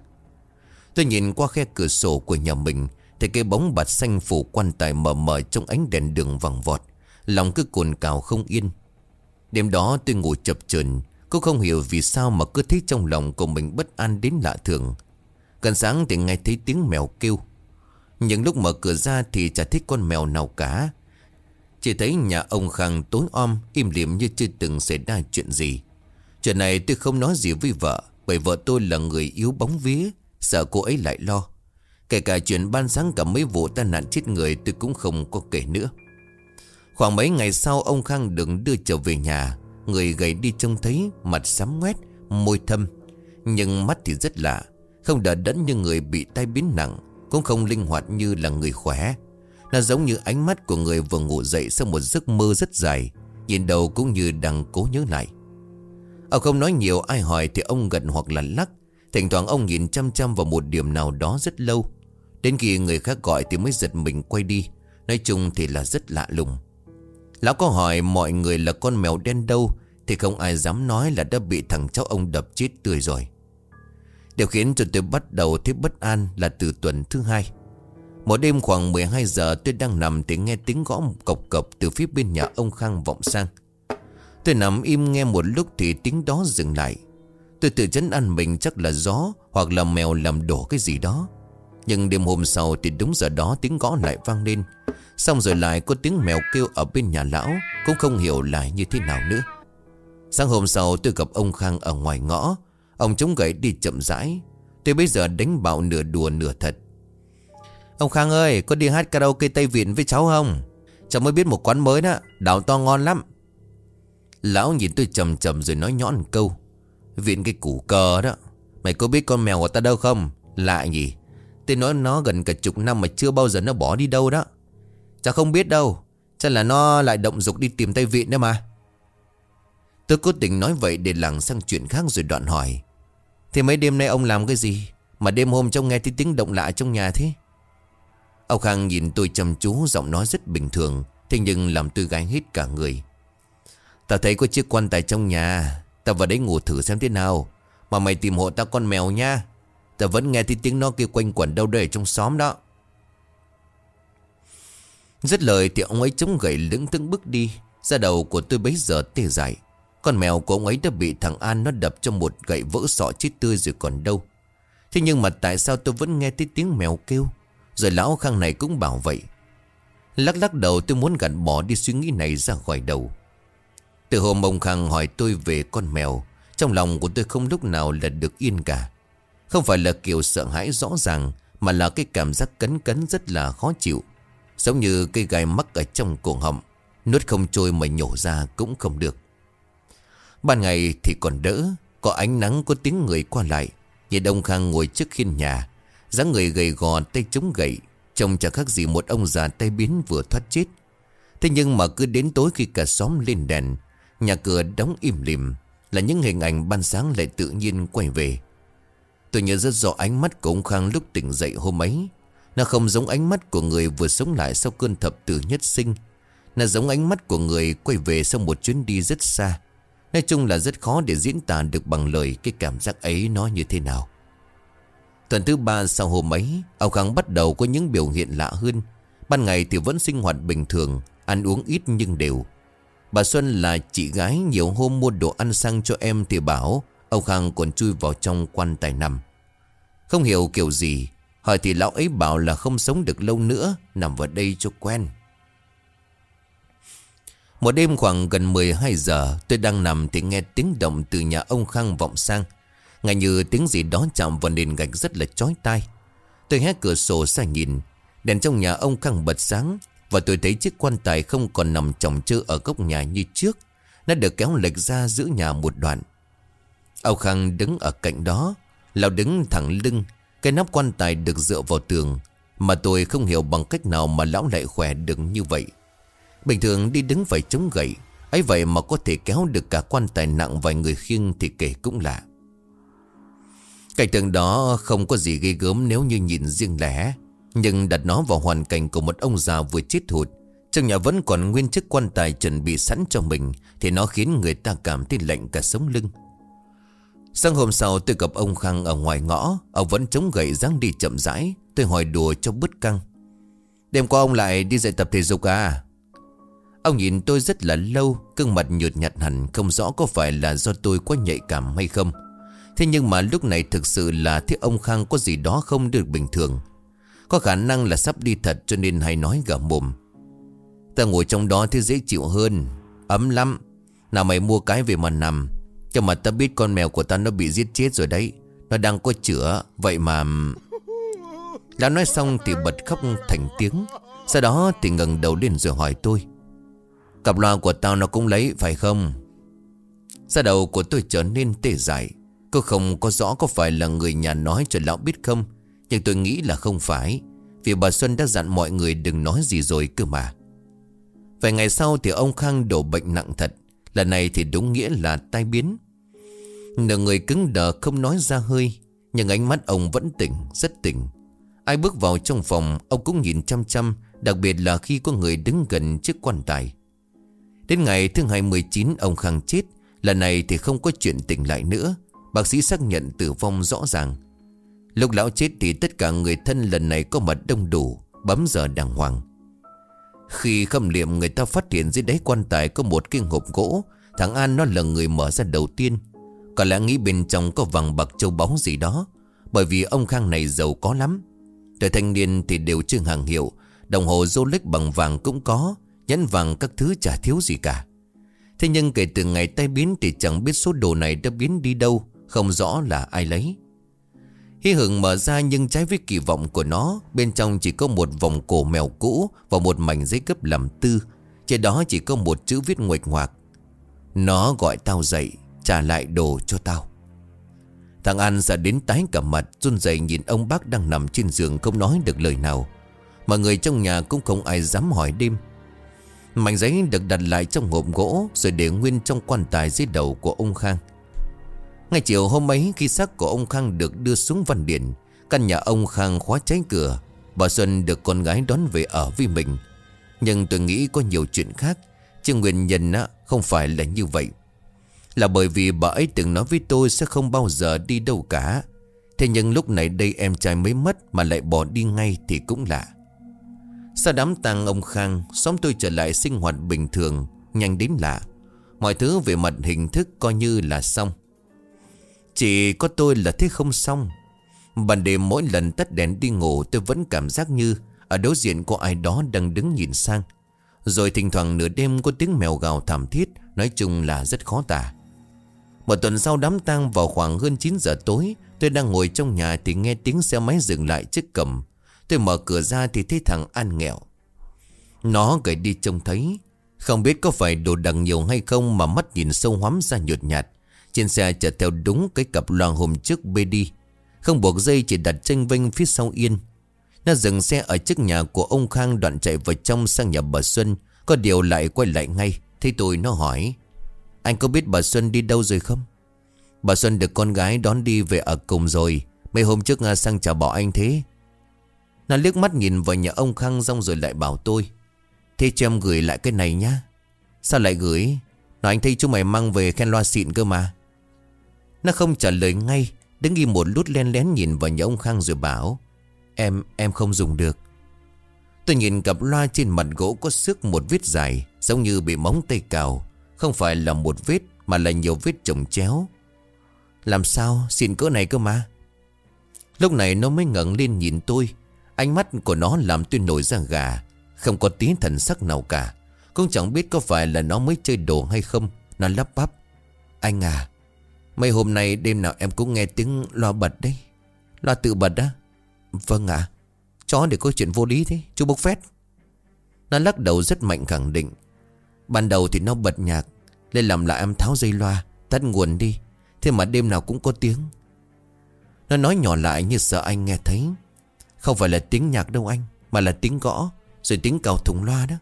Tôi nhìn qua khe cửa sổ của nhà mình, Thì cái bóng bạt xanh phủ quan tài mờ mờ trong ánh đèn đường vàng vọt. Lòng cứ cuồn cào không yên. Đêm đó tôi ngủ chập chờn Cô không hiểu vì sao mà cứ thấy trong lòng của mình bất an đến lạ thường. Gần sáng thì nghe thấy tiếng mèo kêu. Những lúc mở cửa ra thì chả thích con mèo nào cả. Chỉ thấy nhà ông Khang tối om, Im lìm như chưa từng xảy ra chuyện gì. Chuyện này tôi không nói gì với vợ, Bởi vợ tôi là người yếu bóng vía, Sợ cô ấy lại lo. Kể cả chuyện ban sáng cả mấy vụ tai nạn chết người tôi cũng không có kể nữa. Khoảng mấy ngày sau, ông Khang được đưa trở về nhà. Người gầy đi trông thấy, Mặt xám ngoét, Môi thâm. Nhưng mắt thì rất lạ. Không đỡ đẫn như người bị tai biến nặng, Cũng không linh hoạt như là người khỏe. Nó giống như ánh mắt của người vừa ngủ dậy Sau một giấc mơ rất dài, Nhìn đầu cũng như đang cố nhớ lại. Ông không nói nhiều, ai hỏi thì ông gật hoặc là lắc. Thỉnh thoảng ông nhìn chăm chăm vào một điểm nào đó rất lâu. Đến khi người khác gọi thì mới giật mình quay đi. Nói chung thì là rất lạ lùng. Lão có hỏi mọi người là con mèo đen đâu, Thì không ai dám nói là đã bị thằng cháu ông đập chết tươi rồi. Điều khiến cho tôi bắt đầu thấy bất an là từ tuần thứ hai. Một đêm khoảng 12 giờ, tôi đang nằm thì nghe tiếng gõ cộc cộc từ phía bên nhà ông Khang vọng sang. Tôi nằm im nghe một lúc thì tiếng đó dừng lại. Tôi tự chấn ăn mình chắc là gió hoặc là mèo làm đổ cái gì đó. Nhưng đêm hôm sau thì đúng giờ đó tiếng gõ lại vang lên. Xong rồi lại có tiếng mèo kêu ở bên nhà lão, Cũng không hiểu lại như thế nào nữa. Sáng hôm sau, tôi gặp ông Khang ở ngoài ngõ. Ông chống gậy đi chậm rãi. Tôi bây giờ đánh bạo nửa đùa nửa thật. Ông Khang ơi, Có đi hát karaoke Tây Viện với cháu không? Cháu mới biết một quán mới đó, Đảo to ngon lắm. Lão nhìn tôi chầm chầm rồi nói nhõn câu. Viện cái củ cờ đó, Mày có biết con mèo của ta đâu không? Lạ nhỉ. Tôi nói nó gần cả chục năm mà chưa bao giờ nó bỏ đi đâu đó. Chả không biết đâu, Chắc là nó lại động dục đi tìm tay vịn nữa mà. Tôi cố tình nói vậy để lảng sang chuyện khác rồi đoạn hỏi. Thế mấy đêm nay ông làm cái gì Mà đêm hôm trông nghe thấy tiếng động lạ trong nhà thế? Ông Khang nhìn tôi chăm chú, Giọng nói rất bình thường, Thế nhưng làm tôi gái hết cả người. Tao thấy có chiếc quan tài trong nhà Tao vào đấy ngủ thử xem thế nào. Mà mày tìm hộ tao con mèo nha. Tao vẫn nghe thấy tiếng nó kêu quanh quẩn đâu đây trong xóm đó. Dứt lời thì ông ấy chống gậy lững thững bước đi. Ra đầu của tôi bấy giờ tê dại. Con mèo của ông ấy đã bị thằng An nó đập cho một gậy vỡ sọ chết tươi rồi còn đâu. Thế nhưng mà tại sao tôi vẫn nghe thấy tiếng mèo kêu? Rồi lão khang này cũng bảo vậy. Lắc lắc đầu tôi muốn gạt bỏ đi suy nghĩ này ra khỏi đầu. Từ hôm ông Khang hỏi tôi về con mèo, Trong lòng của tôi không lúc nào là được yên cả. Không phải là kiểu sợ hãi rõ ràng, Mà là cái cảm giác cấn cấn rất là khó chịu. Giống như cây gai mắc ở trong cổ họng, Nuốt không trôi mà nhổ ra cũng không được. Ban ngày thì còn đỡ, Có ánh nắng, có tiếng người qua lại. Nhìn ông Khang ngồi trước khiên nhà, dáng người gầy gò, tay chống gậy. Trông chẳng khác gì một ông già tay biến vừa thoát chết. Thế nhưng mà cứ đến tối khi cả xóm lên đèn, Nhà cửa đóng im lìm, Là những hình ảnh ban sáng lại tự nhiên quay về. Tôi nhớ rất rõ ánh mắt của ông Khang lúc tỉnh dậy hôm ấy. Nó không giống ánh mắt của người vừa sống lại sau cơn thập tử nhất sinh. Nó giống ánh mắt của người quay về sau một chuyến đi rất xa. Nói chung là rất khó để diễn tả được bằng lời cái cảm giác ấy nó như thế nào. Tuần thứ ba sau hôm ấy Ông Khang bắt đầu có những biểu hiện lạ hơn. Ban ngày thì vẫn sinh hoạt bình thường, Ăn uống ít nhưng đều. Bà Xuân là chị gái nhiều hôm mua đồ ăn sang cho em thì bảo Ông Khang còn chui vào trong quan tài nằm. Không hiểu kiểu gì Hỏi thì lão ấy bảo là không sống được lâu nữa, Nằm vào đây cho quen. Một đêm khoảng gần 12 giờ, Tôi đang nằm thì nghe tiếng động từ nhà ông Khang vọng sang. Ngay như tiếng gì đó chạm vào nền gạch rất là chói tai. Tôi hé cửa sổ ra nhìn, Đèn trong nhà ông Khang bật sáng Và tôi thấy chiếc quan tài không còn nằm chồng chơ ở góc nhà như trước. Nó được kéo lệch ra giữa nhà một đoạn. Ông Khang đứng ở cạnh đó, Lão đứng thẳng lưng cái nắp quan tài được dựa vào tường Mà tôi không hiểu bằng cách nào mà lão lại khỏe được như vậy. Bình thường đi đứng phải chống gậy, ấy vậy mà có thể kéo được cả quan tài nặng vài người khiêng thì kể cũng lạ. Cảnh tượng đó không có gì ghê gớm nếu như nhìn riêng lẻ, Nhưng đặt nó vào hoàn cảnh của một ông già vừa chết hụt, Trong nhà vẫn còn nguyên chiếc quan tài chuẩn bị sẵn cho mình Thì nó khiến người ta cảm thấy lạnh cả sống lưng. Sáng hôm sau tôi gặp ông Khang ở ngoài ngõ. Ông vẫn chống gậy dáng đi chậm rãi. Tôi hỏi đùa cho bứt căng. Đêm qua ông lại đi dạy tập thể dục à? Ông nhìn tôi rất là lâu Cưng mặt nhợt nhạt hẳn, Không rõ có phải là do tôi quá nhạy cảm hay không. Thế nhưng mà lúc này thực sự là Thế ông Khang có gì đó không được bình thường. Có khả năng là sắp đi thật Cho nên hay nói gở mồm. Ta ngồi trong đó thì dễ chịu hơn. Ấm lắm. Nào mày mua cái về mà nằm. Cho mà ta biết con mèo của ta nó bị giết chết rồi đấy. Nó đang có chữa, Vậy mà Lão nói xong thì bật khóc thành tiếng. Sau đó thì ngẩng đầu lên rồi hỏi tôi. Cặp loa của tao nó cũng lấy, phải không? Sao đầu của tôi trở nên tê dại. Cô không có rõ có phải là người nhà nói cho lão biết không. Nhưng tôi nghĩ là không phải. Vì bà Xuân đã dặn mọi người đừng nói gì rồi cơ mà. Vài ngày sau thì ông Khang đổ bệnh nặng thật. Lần này thì đúng nghĩa là tai biến. Nửa người cứng đờ không nói ra hơi Nhưng ánh mắt ông vẫn tỉnh, rất tỉnh. Ai bước vào trong phòng Ông cũng nhìn chăm chăm Đặc biệt là khi có người đứng gần chiếc quan tài. Đến ngày thứ 29 ông Khang chết. Lần này thì không có chuyện tỉnh lại nữa. Bác sĩ xác nhận tử vong rõ ràng. Lúc lão chết thì tất cả người thân lần này có mặt đông đủ Bấm giờ đàng hoàng. Khi khâm liệm người ta phát hiện dưới đáy quan tài có một cái hộp gỗ Thằng An nó là người mở ra đầu tiên. Có lẽ nghĩ bên trong có vàng bạc châu báu gì đó. Bởi vì ông Khang này giàu có lắm. Thời thanh niên thì đều chưa hàng hiệu. Đồng hồ Rolex bằng vàng cũng có. Nhẫn vàng các thứ chả thiếu gì cả. Thế nhưng kể từ ngày tay biến thì chẳng biết số đồ này đã biến đi đâu. Không rõ là ai lấy. Hy hưởng mở ra nhưng trái với kỳ vọng của nó, Bên trong chỉ có một vòng cổ mèo cũ Và một mảnh giấy cấp làm tư. Trên đó chỉ có một chữ viết nguệch ngoạc. Nó gọi tao dậy. Trả lại đồ cho tao. Thằng An sợ đến tái cả mặt run rẩy nhìn ông bác đang nằm trên giường Không nói được lời nào. Mà người trong nhà cũng không ai dám hỏi đêm Mảnh giấy được đặt lại trong hộp gỗ Rồi để nguyên trong quan tài dưới đầu của ông Khang. Ngày chiều hôm ấy khi xác của ông Khang được đưa xuống văn điện Căn nhà ông Khang khóa cháy cửa Bà Xuân được con gái đón về ở với mình. Nhưng tôi nghĩ có nhiều chuyện khác Chứ nguyên nhân á, không phải là như vậy. Là bởi vì bà ấy từng nói với tôi sẽ không bao giờ đi đâu cả. Thế nhưng lúc này đây em trai mới mất mà lại bỏ đi ngay thì cũng lạ. Sau đám tang, ông Khang, Xóm tôi trở lại sinh hoạt bình thường, Nhanh đến lạ. Mọi thứ về mặt hình thức coi như là xong. Chỉ có tôi là thế không xong. Ban đêm mỗi lần tắt đèn đi ngủ, tôi vẫn cảm giác như Ở đối diện có ai đó đang đứng nhìn sang. Rồi thỉnh thoảng nửa đêm có tiếng mèo gào thảm thiết, Nói chung là rất khó tả. Một tuần sau đám tang vào khoảng hơn 9 giờ tối, Tôi đang ngồi trong nhà thì nghe tiếng xe máy dừng lại trước cầm Tôi mở cửa ra thì thấy thằng An nghèo Nó gửi đi trông thấy. Không biết có phải đồ đằng nhiều hay không Mà mắt nhìn sâu hoắm ra nhột nhạt. Trên xe chở theo đúng cái cặp loang hôm trước bê đi. Không buộc dây chỉ đặt tranh vinh phía sau yên. Nó dừng xe ở trước nhà của ông Khang Đoạn chạy vào trong sang nhà bà Xuân. Có điều lại quay lại ngay, Thấy tôi nó hỏi. Anh có biết bà Xuân đi đâu rồi không? Bà Xuân được con gái đón đi về ở cùng rồi. Mấy hôm trước Nga sang chào bỏ anh thế. Nó liếc mắt nhìn vào nhà ông Khang rong rồi lại bảo tôi Thế cho em gửi lại cái này nhá. Sao lại gửi? Nói anh thấy chúng mày mang về khen loa xịn cơ mà. Nó không trả lời ngay Đứng im một lút len lén nhìn vào nhà ông Khang rồi bảo Em, em không dùng được. Tôi nhìn cặp loa trên mặt gỗ có sức một vết dài Giống như bị móng tay cào. Không phải là một vết, Mà là nhiều vết chồng chéo. Làm sao? Xin cỡ này cơ mà. Lúc này nó mới ngẩng lên nhìn tôi. Ánh mắt của nó làm tôi nổi ra gà. Không có tí thần sắc nào cả. Cũng chẳng biết có phải là nó mới chơi đồ hay không. Nó lắp bắp. Anh à Mấy hôm nay đêm nào em cũng nghe tiếng loa bật đấy. Loa tự bật á? Vâng ạ. Chó để có chuyện vô lý thế, Chú bốc phét. Nó lắc đầu rất mạnh khẳng định. Ban đầu thì nó bật nhạc Lên làm lại em tháo dây loa, Tắt nguồn đi. Thế mà đêm nào cũng có tiếng. Nó nói nhỏ lại như sợ anh nghe thấy. Không phải là tiếng nhạc đâu anh, Mà là tiếng gõ, Rồi tiếng cào thùng loa đó.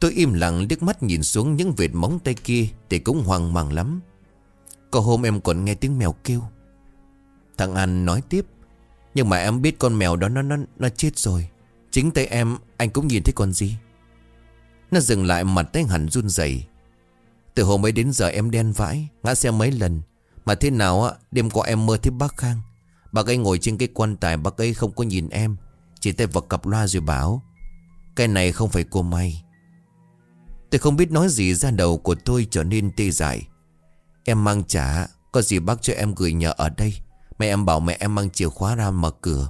Tôi im lặng liếc mắt nhìn xuống những vệt móng tay kia Thì cũng hoang mang lắm. Có hôm em còn nghe tiếng mèo kêu. Thằng An nói tiếp, Nhưng mà em biết con mèo đó nó nó nó chết rồi. Chính tay em, anh cũng nhìn thấy con gì? Nó dừng lại mặt tay hẳn run rẩy. Từ hôm ấy đến giờ em đen vãi, Ngã xe mấy lần. Mà thế nào á, Đêm qua em mơ thấy bác Khang. Bác ấy ngồi trên cái quan tài, Bác ấy không có nhìn em. Chỉ tay vào cặp loa rồi bảo, Cái này không phải của mày Tôi không biết nói gì ra đầu của tôi trở nên tê dại. Em mang trả, Có gì bác cho em gửi nhờ ở đây. Mẹ em bảo mẹ em mang chìa khóa ra mở cửa.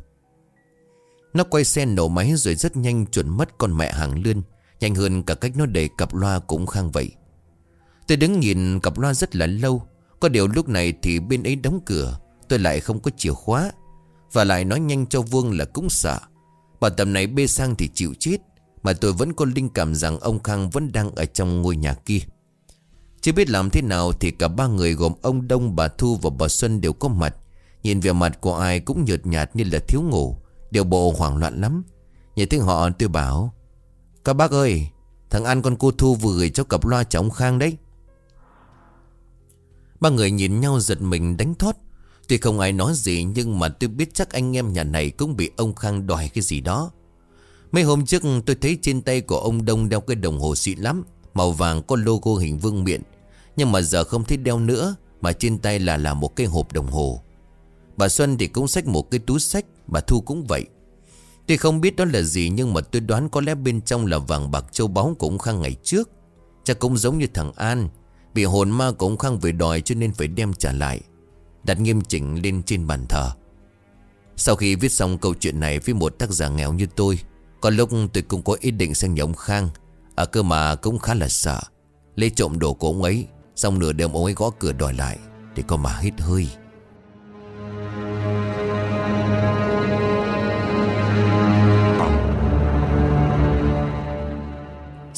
Nó quay xe nổ máy rồi rất nhanh chuẩn mất con mẹ hàng lươn. Nhanh hơn cả cách nó để cặp loa cũng khang vậy. Tôi đứng nhìn cặp loa rất là lâu. Có điều lúc này thì bên ấy đóng cửa. Tôi lại không có chìa khóa. Và lại nói nhanh cho Vương là cũng sợ. Bà tầm này bê sang thì chịu chết. Mà tôi vẫn có linh cảm rằng ông Khang vẫn đang ở trong ngôi nhà kia. Chưa biết làm thế nào thì cả ba người gồm ông Đông, bà Thu và bà Xuân đều có mặt. Nhìn về mặt của ai cũng nhợt nhạt như là thiếu ngủ. Điều bộ hoảng loạn lắm. Nhìn thấy họ tôi bảo các bác ơi Thằng An con cô Thu vừa gửi cho cặp loa cho ông Khang đấy Ba người nhìn nhau giật mình đánh thót Tuy không ai nói gì nhưng mà tôi biết chắc anh em nhà này cũng bị ông Khang đòi cái gì đó. Mấy hôm trước tôi thấy trên tay của ông Đông đeo cái đồng hồ xịn lắm. Màu vàng có logo hình vương miện. Nhưng mà giờ không thấy đeo nữa mà trên tay là là một cái hộp đồng hồ. Bà Xuân thì cũng xách một cái túi sách, bà Thu cũng vậy. Tuy không biết đó là gì, nhưng mà tôi đoán có lẽ bên trong là vàng bạc châu báu của ông Khang ngày trước. Chắc cũng giống như thằng An, Bị hồn ma của ông Khang về đòi cho nên phải đem trả lại. Đặt nghiêm chỉnh lên trên bàn thờ. Sau khi viết xong câu chuyện này với một tác giả nghèo như tôi, Có lúc tôi cũng có ý định sang nhà ông Khang. Ở cơ mà cũng khá là sợ. Lấy trộm đồ của ông ấy, Xong nửa đêm ông ấy gõ cửa đòi lại Để có mà hít hơi.